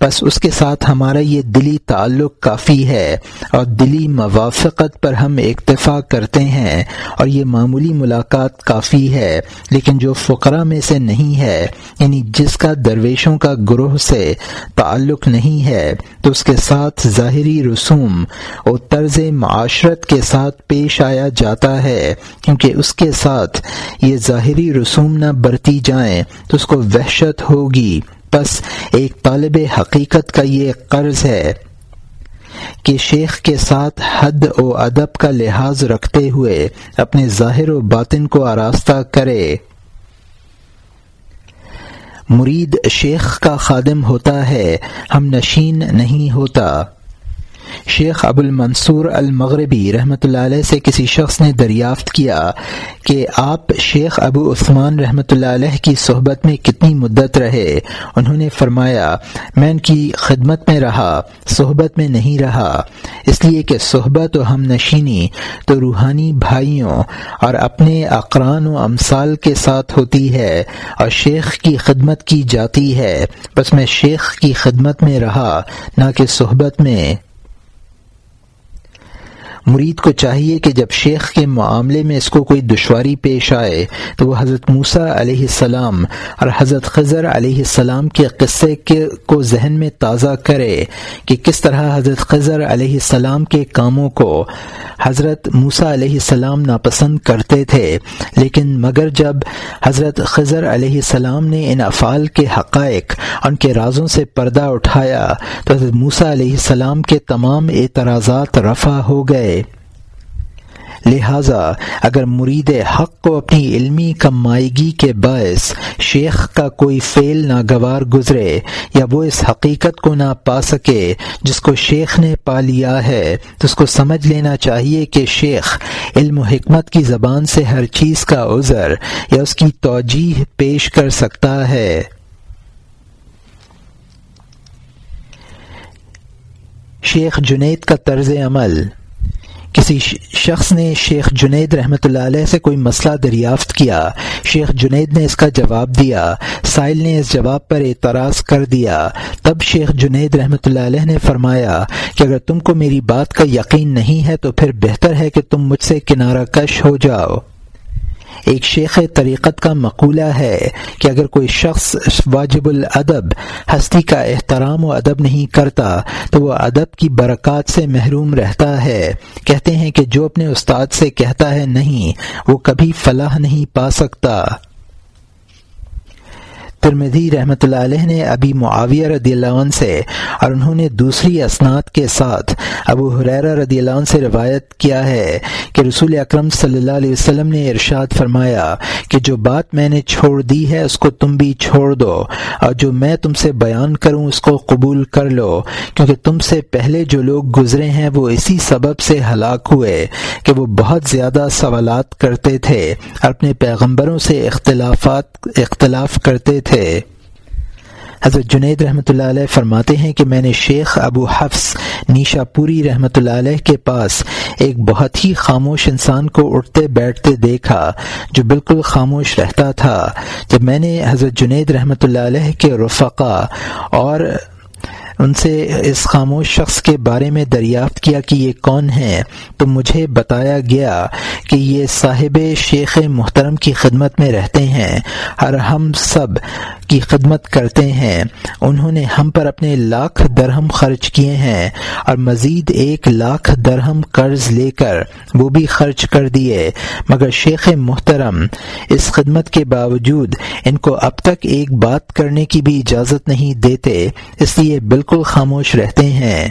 بس اس کے ساتھ ہمارا یہ دلی تعلق کافی ہے اور دلی موافقت پر ہم اکتفا کرتے ہیں اور یہ معمولی ملاقات کافی ہے، لیکن جو فقرہ میں سے نہیں ہے یعنی جس کا درویشوں کا گروہ سے تعلق نہیں ہے، تو اس کے ساتھ ظاہری رسوم اور طرز معاشرت کے ساتھ پیش آیا جاتا ہے۔ کیونکہ اس کے ساتھ یہ ظاہری رسوم نہ برتی جائیں، تو اس کو وحشت ہوگی۔ بس ایک طالب حقیقت کا یہ قرض ہے کہ شیخ کے ساتھ حد و ادب کا لحاظ رکھتے ہوئے اپنے ظاہر و باطن کو آراستہ کرے۔ مرید شیخ کا خادم ہوتا ہے، ہم نشین نہیں ہوتا۔ شیخ ابو المنصور المغربی رحمۃ اللہ علیہ سے کسی شخص نے دریافت کیا کہ آپ شیخ ابو عثمان رحمۃ اللہ علیہ کی صحبت میں کتنی مدت رہے؟ انہوں نے فرمایا، میں ان کی خدمت میں رہا، صحبت میں نہیں رہا۔ اس لیے کہ صحبت و ہم نشینی تو روحانی بھائیوں اور اپنے اقران و امثال کے ساتھ ہوتی ہے اور شیخ کی خدمت کی جاتی ہے۔ بس میں شیخ کی خدمت میں رہا، نہ کہ صحبت میں۔ مرید کو چاہیے کہ جب شیخ کے معاملے میں اس کو کوئی دشواری پیش آئے، تو وہ حضرت موسیٰ علیہ السلام اور حضرت خضر علیہ السلام کے قصے کے کو ذہن میں تازہ کرے کہ کس طرح حضرت خضر علیہ السلام کے کاموں کو حضرت موسیٰ علیہ السلام ناپسند کرتے تھے۔ لیکن مگر جب حضرت خضر علیہ السلام نے ان افعال کے حقائق ان کے رازوں سے پردہ اٹھایا، تو حضرت موسیٰ علیہ السلام کے تمام اعتراضات رفع ہو گئے۔ لہذا اگر مرید حق کو اپنی علمی کمائیگی کے باعث شیخ کا کوئی فعل ناگوار گزرے یا وہ اس حقیقت کو نہ پا سکے جس کو شیخ نے پا لیا ہے، تو اس کو سمجھ لینا چاہیے کہ شیخ علم و حکمت کی زبان سے ہر چیز کا عذر یا اس کی توجیح پیش کر سکتا ہے۔ شیخ جنید کا طرز عمل کسی شخص نے شیخ جنید رحمۃ اللہ علیہ سے کوئی مسئلہ دریافت کیا۔ شیخ جنید نے اس کا جواب دیا۔ سائل نے اس جواب پر اعتراض کر دیا۔ تب شیخ جنید رحمۃ اللہ علیہ نے فرمایا کہ اگر تم کو میری بات کا یقین نہیں ہے تو پھر بہتر ہے کہ تم مجھ سے کنارہ کش ہو جاؤ۔ ایک شیخ طریقت کا مقولہ ہے کہ اگر کوئی شخص واجب الادب، ہستی کا احترام و ادب نہیں کرتا، تو وہ ادب کی برکات سے محروم رہتا ہے۔ کہتے ہیں کہ جو اپنے استاد سے کہتا ہے نہیں، وہ کبھی فلاح نہیں پا سکتا۔ ترمدی رحمۃ اللہ علیہ نے ابھی معاویہ رضی اللہ عنہ سے اور انہوں نے دوسری اسناد کے ساتھ ابو حریرہ رضی اللہ عنہ سے روایت کیا ہے کہ رسول اکرم صلی اللہ علیہ وسلم نے ارشاد فرمایا کہ جو بات میں نے چھوڑ دی ہے اس کو تم بھی چھوڑ دو اور جو میں تم سے بیان کروں اس کو قبول کر لو کیونکہ تم سے پہلے جو لوگ گزرے ہیں وہ اسی سبب سے ہلاک ہوئے کہ وہ بہت زیادہ سوالات کرتے تھے اور اپنے پیغمبروں سے اختلافات اختلاف کرتے تھے۔ حضرت جنید رحمۃ اللہ علیہ فرماتے ہیں کہ میں نے شیخ ابو حفظ نیشا پوری رحمۃ اللہ علیہ کے پاس ایک بہت ہی خاموش انسان کو اٹھتے بیٹھتے دیکھا جو بالکل خاموش رہتا تھا۔ جب میں نے حضرت جنید رحمۃ اللہ علیہ کے رفقا اور ان سے اس خاموش شخص کے بارے میں دریافت کیا کہ یہ کون ہے؟ تو مجھے بتایا گیا کہ یہ صاحب شیخ محترم کی خدمت میں رہتے ہیں، اور ہم سب کی خدمت کرتے ہیں۔ انہوں نے ہم پر اپنے لاکھ درہم خرچ کیے ہیں، اور مزید ایک لاکھ درہم قرض لے کر وہ بھی خرچ کر دیے۔ مگر شیخ محترم، اس خدمت کے باوجود ان کو اب تک ایک بات کرنے کی بھی اجازت نہیں دیتے، اس لیے بالکل بالکل خاموش رہتے ہیں۔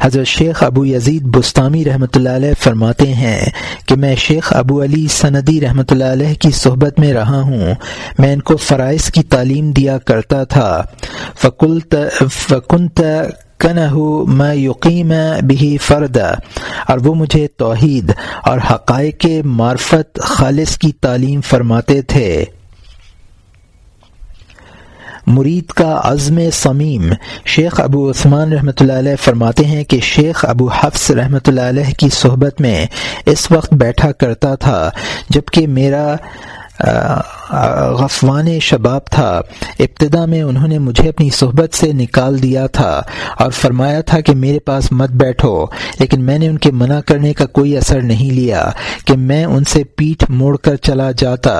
حضرت شیخ ابو یزید بستانی رحمۃ اللہ علیہ فرماتے ہیں کہ میں شیخ ابو علی سندی رحمۃ اللہ علیہ کی صحبت میں رہا ہوں۔ میں ان کو فرائض کی تعلیم دیا کرتا تھا۔ فکنت میں یقین بھی فرد۔ اور وہ مجھے توحید اور حقائق معرفت خالص کی تعلیم فرماتے تھے۔ مرید کا عزم سمیم شیخ ابو عثمان رحمۃ اللہ علیہ فرماتے ہیں کہ شیخ ابو حفظ رحمۃ اللہ علیہ کی صحبت میں اس وقت بیٹھا کرتا تھا، جبکہ میرا غفوان شباب تھا۔ ابتدا میں انہوں نے مجھے اپنی صحبت سے نکال دیا تھا اور فرمایا تھا کہ میرے پاس مت بیٹھو، لیکن میں نے ان کے منع کرنے کا کوئی اثر نہیں لیا کہ میں ان سے پیٹھ موڑ کر چلا جاتا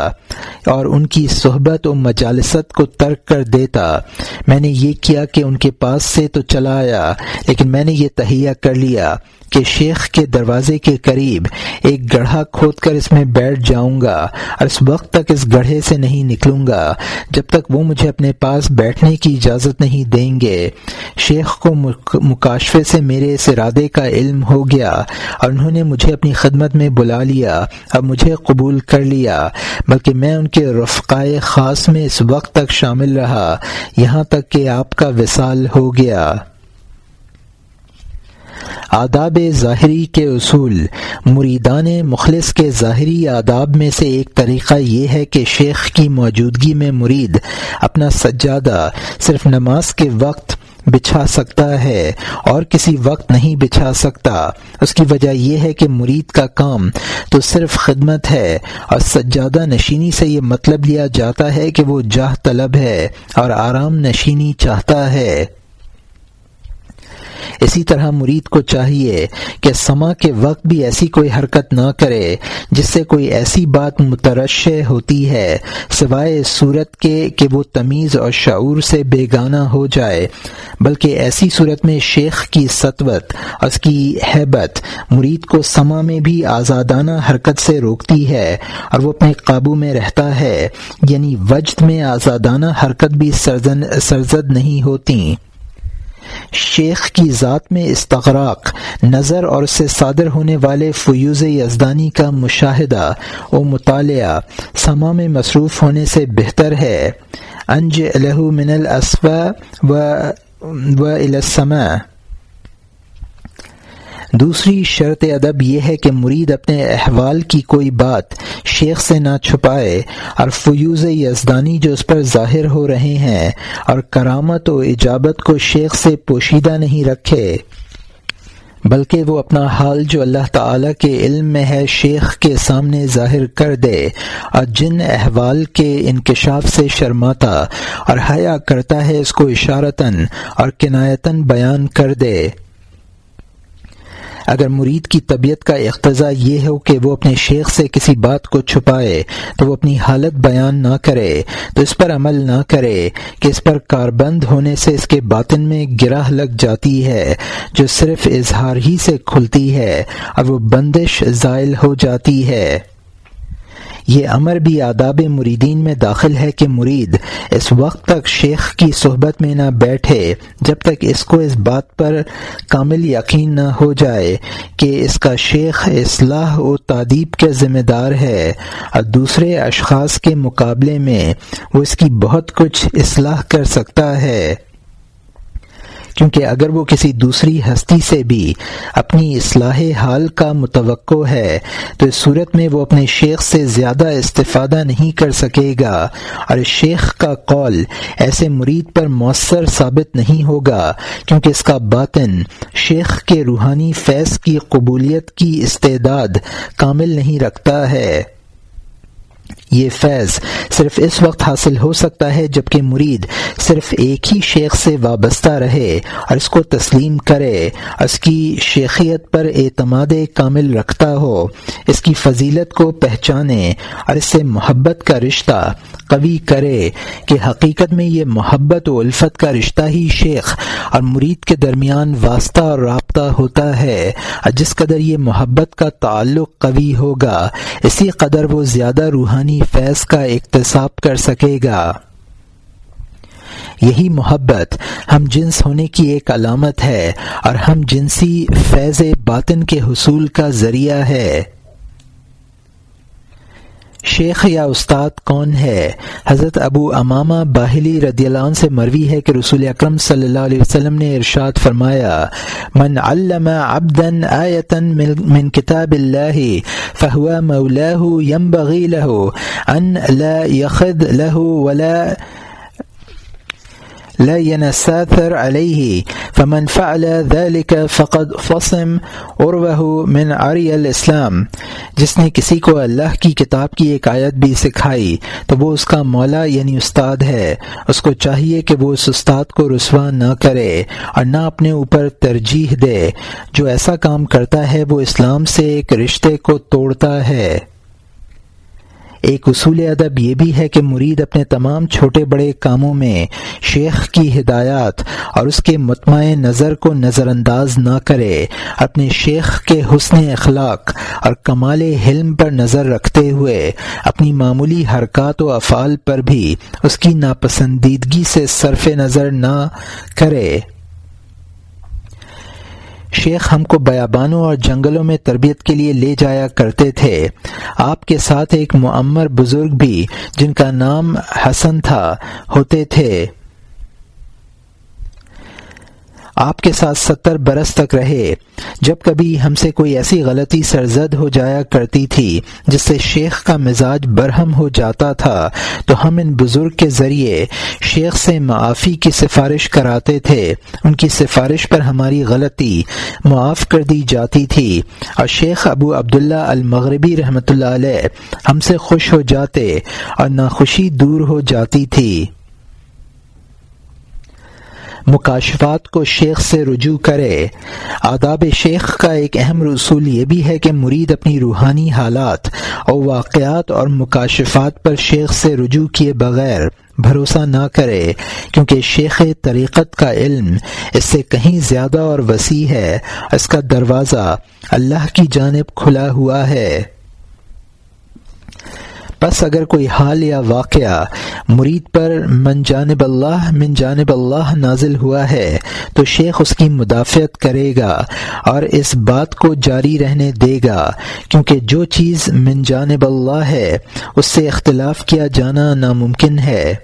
اور ان کی صحبت و مجالست کو ترک کر دیتا۔ میں نے یہ کیا کہ ان کے پاس سے تو چلا آیا، لیکن میں نے یہ تہیا کر لیا۔ کہ شیخ کے دروازے کے قریب ایک گڑھا کھود کر اس میں بیٹھ جاؤں گا اور اس وقت تک اس گڑھے سے نہیں نکلوں گا جب تک وہ مجھے اپنے پاس بیٹھنے کی اجازت نہیں دیں گے۔ شیخ کو مکاشفے سے میرے اس ارادے کا علم ہو گیا اور انہوں نے مجھے اپنی خدمت میں بلا لیا اور مجھے قبول کر لیا، بلکہ میں ان کے رفقائے خاص میں اس وقت تک شامل رہا، یہاں تک کہ آپ کا وصال ہو گیا۔ آداب ظاہری کے اصول۔ مریدان مخلص کے ظاہری آداب میں سے ایک طریقہ یہ ہے کہ شیخ کی موجودگی میں مرید اپنا سجادہ صرف نماز کے وقت بچھا سکتا ہے اور کسی وقت نہیں بچھا سکتا۔ اس کی وجہ یہ ہے کہ مرید کا کام تو صرف خدمت ہے اور سجادہ نشینی سے یہ مطلب لیا جاتا ہے کہ وہ جاہ طلب ہے اور آرام نشینی چاہتا ہے۔ اسی طرح مرید کو چاہیے کہ سما کے وقت بھی ایسی کوئی حرکت نہ کرے، جس سے کوئی ایسی بات مترشع ہوتی ہے، سوائے صورت کے کہ وہ تمیز اور شعور سے بیگانہ ہو جائے۔ بلکہ ایسی صورت میں شیخ کی سطوت، اس کی حیبت مرید کو سما میں بھی آزادانہ حرکت سے روکتی ہے اور وہ اپنے قابو میں رہتا ہے یعنی وجد میں آزادانہ حرکت بھی سرزد نہیں ہوتی۔ شیخ کی ذات میں استغراق، نظر اور اس سے صادر ہونے والے فیوز یزدانی کا مشاہدہ و مطالعہ سما میں مصروف ہونے سے بہتر ہے۔ انج الہ من الاسفا و السما دوسری شرط ادب یہ ہے کہ مرید اپنے احوال کی کوئی بات شیخ سے نہ چھپائے اور فیوز یزدانی جو اس پر ظاہر ہو رہے ہیں اور کرامت و اجابت کو شیخ سے پوشیدہ نہیں رکھے، بلکہ وہ اپنا حال جو اللہ تعالی کے علم میں ہے شیخ کے سامنے ظاہر کر دے اور جن احوال کے انکشاف سے شرماتا اور حیا کرتا ہے اس کو اشارتاً اور کنایتاً بیان کر دے۔ اگر مرید کی طبیعت کا اقتضا یہ ہو کہ وہ اپنے شیخ سے کسی بات کو چھپائے تو وہ اپنی حالت بیان نہ کرے، تو اس پر عمل نہ کرے کہ اس پر کاربند ہونے سے اس کے باطن میں گرہ لگ جاتی ہے، جو صرف اظہار ہی سے کھلتی ہے اور وہ بندش زائل ہو جاتی ہے۔ یہ امر بھی آداب مریدین میں داخل ہے کہ مرید اس وقت تک شیخ کی صحبت میں نہ بیٹھے جب تک اس کو اس بات پر کامل یقین نہ ہو جائے کہ اس کا شیخ اصلاح و تعدیب کا ذمہ دار ہے اور دوسرے اشخاص کے مقابلے میں وہ اس کی بہت کچھ اصلاح کر سکتا ہے۔ کیونکہ اگر وہ کسی دوسری ہستی سے بھی اپنی اصلاح حال کا متوقع ہے، تو اس صورت میں وہ اپنے شیخ سے زیادہ استفادہ نہیں کر سکے گا، اور اس شیخ کا قول ایسے مرید پر مؤثر ثابت نہیں ہوگا، کیونکہ اس کا باطن شیخ کے روحانی فیض کی قبولیت کی استعداد کامل نہیں رکھتا ہے۔ یہ فیض صرف اس وقت حاصل ہو سکتا ہے جبکہ مرید صرف ایک ہی شیخ سے وابستہ رہے اور اس کو تسلیم کرے، اس کی شیخیت پر اعتماد کامل رکھتا ہو، اس کی فضیلت کو پہچانے اور اس سے محبت کا رشتہ قوی کرے کہ حقیقت میں یہ محبت و الفت کا رشتہ ہی شیخ اور مرید کے درمیان واسطہ اور رابطہ ہوتا ہے اور جس قدر یہ محبت کا تعلق قوی ہوگا، اسی قدر وہ زیادہ روحانی فیض کا اقتصاب کر سکے گا۔ یہی محبت ہم جنس ہونے کی ایک علامت ہے اور ہم جنسی فیض باطن کے حصول کا ذریعہ ہے۔ شیخ یا استاد کون ہے؟ حضرت ابو امامہ باہلی رضی اللہ عنہ سے مروی ہے کہ رسول اکرم صلی اللہ علیہ وسلم نے ارشاد فرمایا، من علم عبدن آیتن من کتاب اللہ، فہو مولاه ينبغي له ان لا يخذ له ولا لا ينساثر عليه. فمن فعل ذلك فقد فصم عروه من عری الاسلام جس نے کسی کو اللہ کی کتاب کی ایک آیت بھی سکھائی، تو وہ اس کا مولا یعنی استاد ہے۔ اس کو چاہیے کہ وہ اس استاد کو رسوا نہ کرے اور نہ اپنے اوپر ترجیح دے۔ جو ایسا کام کرتا ہے، وہ اسلام سے ایک رشتے کو توڑتا ہے۔ ایک اصول ادب یہ بھی ہے کہ مرید اپنے تمام چھوٹے بڑے کاموں میں شیخ کی ہدایات اور اس کے مطمع نظر کو نظر انداز نہ کرے، اپنے شیخ کے حسن اخلاق اور کمال حلم پر نظر رکھتے ہوئے اپنی معمولی حرکات و افعال پر بھی اس کی ناپسندیدگی سے صرف نظر نہ کرے۔ شیخ ہم کو بیابانوں اور جنگلوں میں تربیت کے لیے لے جایا کرتے تھے۔ آپ کے ساتھ ایک معمر بزرگ بھی جن کا نام حسن تھا، ہوتے تھے۔ آپ کے ساتھ ستر برس تک رہے۔ جب کبھی ہم سے کوئی ایسی غلطی سرزد ہو جایا کرتی تھی، جس سے شیخ کا مزاج برہم ہو جاتا تھا، تو ہم ان بزرگ کے ذریعے شیخ سے معافی کی سفارش کراتے تھے۔ ان کی سفارش پر ہماری غلطی معاف کر دی جاتی تھی۔ اور شیخ ابو عبداللہ المغربی رحمۃ اللہ علیہ ہم سے خوش ہو جاتے اور ناخوشی دور ہو جاتی تھی۔ مکاشفات کو شیخ سے رجوع کرے۔ آداب شیخ کا ایک اہم رسول یہ بھی ہے کہ مرید اپنی روحانی حالات اور واقعات اور مکاشفات پر شیخ سے رجوع کیے بغیر بھروسہ نہ کرے، کیونکہ شیخ طریقت کا علم اس سے کہیں زیادہ اور وسیع ہے۔ اس کا دروازہ اللہ کی جانب کھلا ہوا ہے۔ بس اگر کوئی حال یا واقعہ مرید پر من جانب اللہ، من جانب اللہ نازل ہوا ہے، تو شیخ اس کی مدافعت کرے گا اور اس بات کو جاری رہنے دے گا، کیونکہ جو چیز من جانب اللہ ہے، اس سے اختلاف کیا جانا ناممکن ہے۔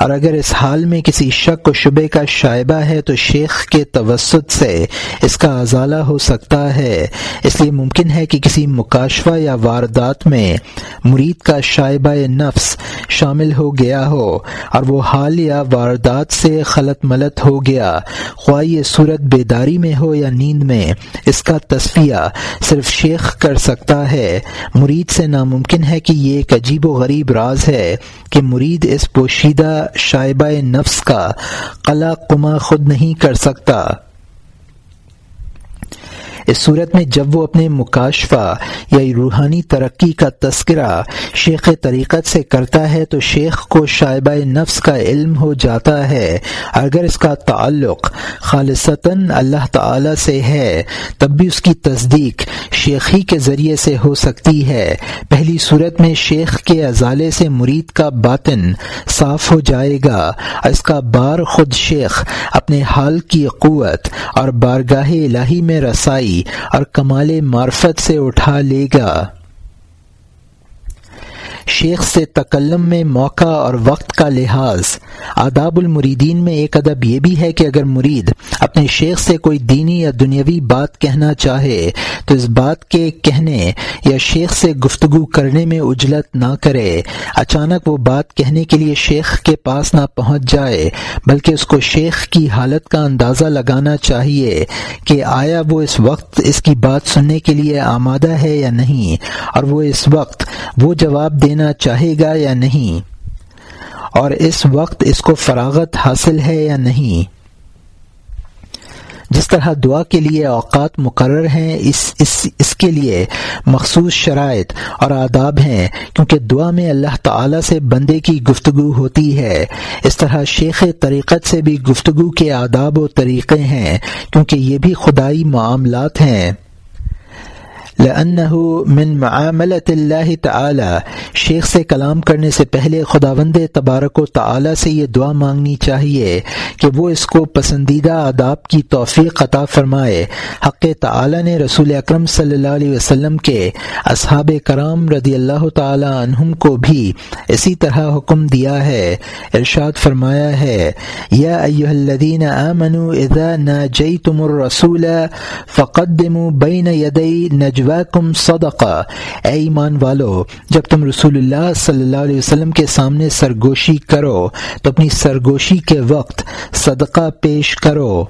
اور اگر اس حال میں کسی شک و شبے کا شائبہ ہے تو شیخ کے توسط سے اس کا ازالہ ہو سکتا ہے۔ اس لیے ممکن ہے کہ کسی مکاشفہ یا واردات میں مرید کا شائبہ نفس شامل ہو گیا ہو اور وہ حال یا واردات سے خلط ملت ہو گیا۔ خواہ یہ صورت بیداری میں ہو یا نیند میں، اس کا تصفیہ صرف شیخ کر سکتا ہے۔ مرید سے ناممکن ہے کہ یہ ایک عجیب و غریب راز ہے کہ مرید اس پوشیدہ شائبہ نفس کا قلع کما خود نہیں کر سکتا۔ اس صورت میں جب وہ اپنے مکاشفہ یا روحانی ترقی کا تذکرہ شیخ طریقت سے کرتا ہے تو شیخ کو شائبہ نفس کا علم ہو جاتا ہے۔ اگر اس کا تعلق خالصتاً اللہ تعالی سے ہے، تب بھی اس کی تصدیق شیخی کے ذریعے سے ہو سکتی ہے۔ پہلی صورت میں شیخ کے ازالے سے مرید کا باطن صاف ہو جائے گا، اس کا بار خود شیخ اپنے حال کی قوت اور بارگاہ الہی میں رسائی اور کمال معرفت سے اٹھا لے گا۔ شیخ سے تکلم میں موقع اور وقت کا لحاظ۔ آداب المریدین میں ایک ادب یہ بھی ہے کہ اگر مرید اپنے شیخ سے کوئی دینی یا دنیاوی بات کہنا چاہے، تو اس بات کے کہنے یا شیخ سے گفتگو کرنے میں اجلت نہ کرے۔ اچانک وہ بات کہنے کے لیے شیخ کے پاس نہ پہنچ جائے، بلکہ اس کو شیخ کی حالت کا اندازہ لگانا چاہیے کہ آیا وہ اس وقت اس کی بات سننے کے لیے آمادہ ہے یا نہیں۔ اور وہ اس وقت وہ جواب دے دینا چاہے گا یا نہیں؟ اور اس وقت اس کو فراغت حاصل ہے یا نہیں؟ جس طرح دعا کے لیے اوقات مقرر ہیں، اس اس اس کے لیے مخصوص شرائط اور آداب ہیں، کیونکہ دعا میں اللہ تعالی سے بندے کی گفتگو ہوتی ہے۔ اس طرح شیخ طریقت سے بھی گفتگو کے آداب و طریقے ہیں، کیونکہ یہ بھی خدائی معاملات ہیں۔ لأنه من معاملت اللہ تعالی شیخ سے کلام کرنے سے پہلے خداوند تبارک و تعالی سے یہ دعا مانگنی چاہیے کہ وہ اس کو پسندیدہ آداب کی توفیق عطا فرمائے. حق تعالی نے رسول اکرم صلی اللہ علیہ وسلم کے اصحاب کرام رضی اللہ تعالی عنہم کو بھی اسی طرح حکم دیا ہے، ارشاد فرمایا ہے، یا ایها الذین آمنوا اذا ناجیتم الرسول فقدموا بین یدی نجو کم صدقہ۔ اے ایمان والو، جب تم رسول اللہ صلی اللہ علیہ وسلم کے سامنے سرگوشی کرو، تو اپنی سرگوشی کے وقت صدقہ پیش کرو۔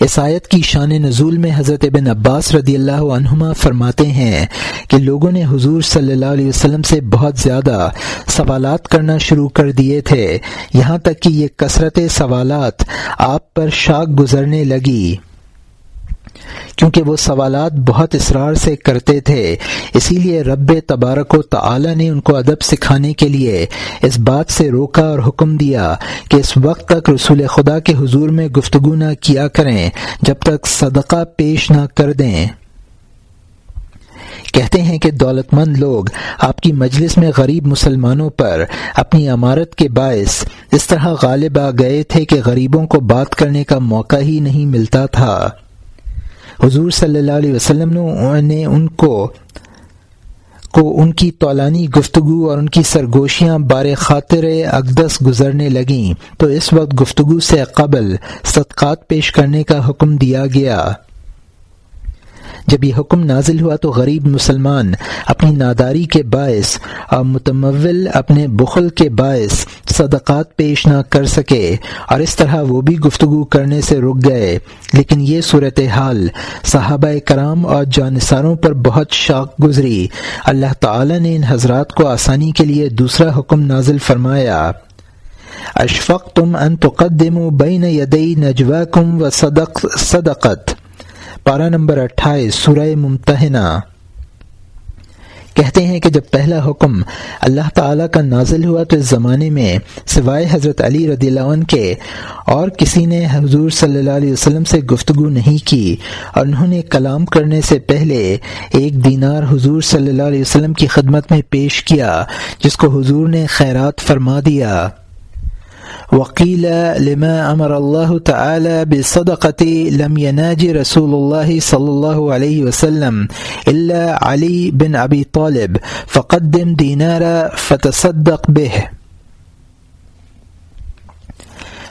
اس آیت کی شان نزول میں حضرت بن عباس رضی اللہ عنہما فرماتے ہیں کہ لوگوں نے حضور صلی اللہ علیہ وسلم سے بہت زیادہ سوالات کرنا شروع کر دیے تھے۔ یہاں تک کہ یہ کثرت سوالات آپ پر شاک گزرنے لگی۔ کیونکہ وہ سوالات بہت اصرار سے کرتے تھے۔ اسی لیے رب تبارک و تعالی نے ان کو ادب سکھانے کے لیے اس بات سے روکا اور حکم دیا کہ اس وقت تک رسول خدا کے حضور میں گفتگو نہ کیا کریں، جب تک صدقہ پیش نہ کر دیں۔ کہتے ہیں کہ دولت مند لوگ آپ کی مجلس میں غریب مسلمانوں پر اپنی عمارت کے باعث اس طرح غالب آ گئے تھے کہ غریبوں کو بات کرنے کا موقع ہی نہیں ملتا تھا۔ حضور صلی اللہ علیہ وسلم نے ان کو کو ان کی طولانی گفتگو اور ان کی سرگوشیاں بار خاطر اقدس گزرنے لگیں۔ تو اس وقت گفتگو سے قبل صدقات پیش کرنے کا حکم دیا گیا۔ جب یہ حکم نازل ہوا تو غریب مسلمان اپنی ناداری کے باعث اور متمول اپنے بخل کے باعث صدقات پیش نہ کر سکے اور اس طرح وہ بھی گفتگو کرنے سے رک گئے۔ لیکن یہ صورت حال صحابہ کرام اور جانصاروں پر بہت شاک گزری۔ اللہ تعالی نے ان حضرات کو آسانی کے لیے دوسرا حکم نازل فرمایا۔ اشفق تم ان تقدم بین یدئی نجوا کم و صدق صدقت۔ پارا نمبر اٹھائیس، سورہ ممتحنہ۔ کہتے ہیں کہ جب پہلا حکم اللہ تعالیٰ کا نازل ہوا تو اس زمانے میں سوائے حضرت علی رضی اللہ عنہ کے اور کسی نے حضور صلی اللہ علیہ وسلم سے گفتگو نہیں کی اور انہوں نے کلام کرنے سے پہلے ایک دینار حضور صلی اللہ علیہ وسلم کی خدمت میں پیش کیا، جس کو حضور نے خیرات فرما دیا۔ وقيل لما أمر الله تعالى بالصدقة لم يناج رسول الله صلى الله عليه وسلم إلا علي بن أبي طالب فقدم دينارا فتصدق به.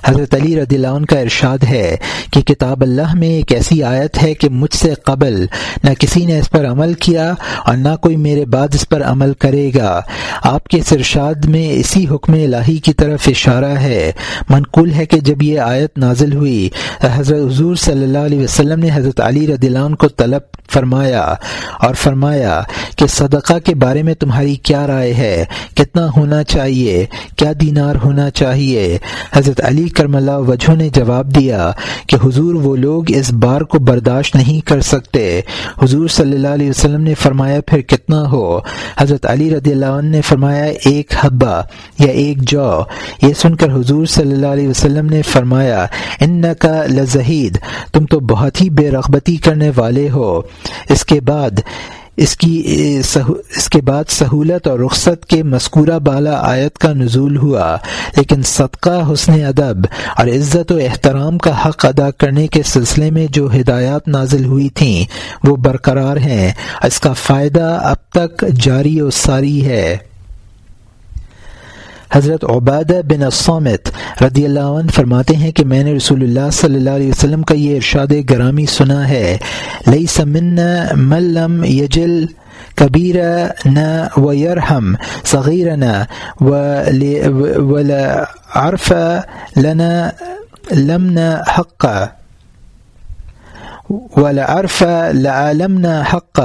حضرت علی رضی اللہ عنہ کا ارشاد ہے کہ کتاب اللہ میں ایک ایسی آیت ہے کہ مجھ سے قبل نہ کسی نے اس پر عمل کیا اور نہ کوئی میرے بعد اس پر عمل کرے گا۔ آپ کے اس ارشاد میں اسی حکم الہی کی طرف اشارہ ہے۔ منقول ہے کہ جب یہ آیت نازل ہوئی، حضرت حضور صلی اللہ علیہ وسلم نے حضرت علی رضی اللہ عنہ کو طلب فرمایا اور فرمایا کہ صدقہ کے بارے میں تمہاری کیا رائے ہے؟ کتنا ہونا چاہیے؟ کیا دینار ہونا چاہیے؟ حضرت علی کرم اللہ وجہ نے جواب دیا کہ حضور وہ لوگ اس بار کو برداشت نہیں کر سکتے۔ حضور صلی اللہ علیہ وسلم نے فرمایا، پھر کتنا ہو؟ حضرت علی رضی اللہ عنہ نے فرمایا، ایک حبا یا ایک جو یہ سن کر حضور صلی اللہ علیہ وسلم نے فرمایا ان کا لذہید تم تو بہت ہی بے رغبتی کرنے والے ہو۔ اس کے بعد اس کی اس کے بعد سہولت اور رخصت کے مذکورہ بالا آیت کا نزول ہوا، لیکن صدقہ حسن ادب اور عزت و احترام کا حق ادا کرنے کے سلسلے میں جو ہدایات نازل ہوئی تھیں، وہ برقرار ہیں۔ اس کا فائدہ اب تک جاری و ساری ہے۔ حضرت عبادہ بن الصامت رضی اللہ عنہ فرماتے ہیں کہ میں نے رسول اللہ صلی اللہ علیہ وسلم کا یہ ارشاد گرامی سنا ہے۔ لئی سمن ملم یجل کبیر نہ و یرحم صغیر نہ عرف لنا لمن حق ولعرف لعالمنا حق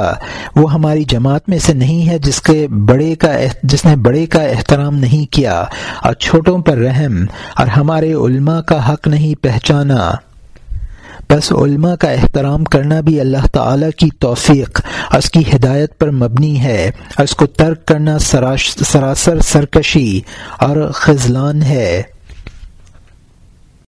وہ ہماری جماعت میں سے نہیں ہے جس کے بڑے کا جس نے بڑے کا احترام نہیں کیا۔ اور چھوٹوں پر رحم اور ہمارے علماء کا حق نہیں پہچانا۔ بس علماء کا احترام کرنا بھی اللہ تعالی کی توفیق اور اس کی ہدایت پر مبنی ہے۔ اور اس کو ترک کرنا سراسر سرکشی اور خزلان ہے۔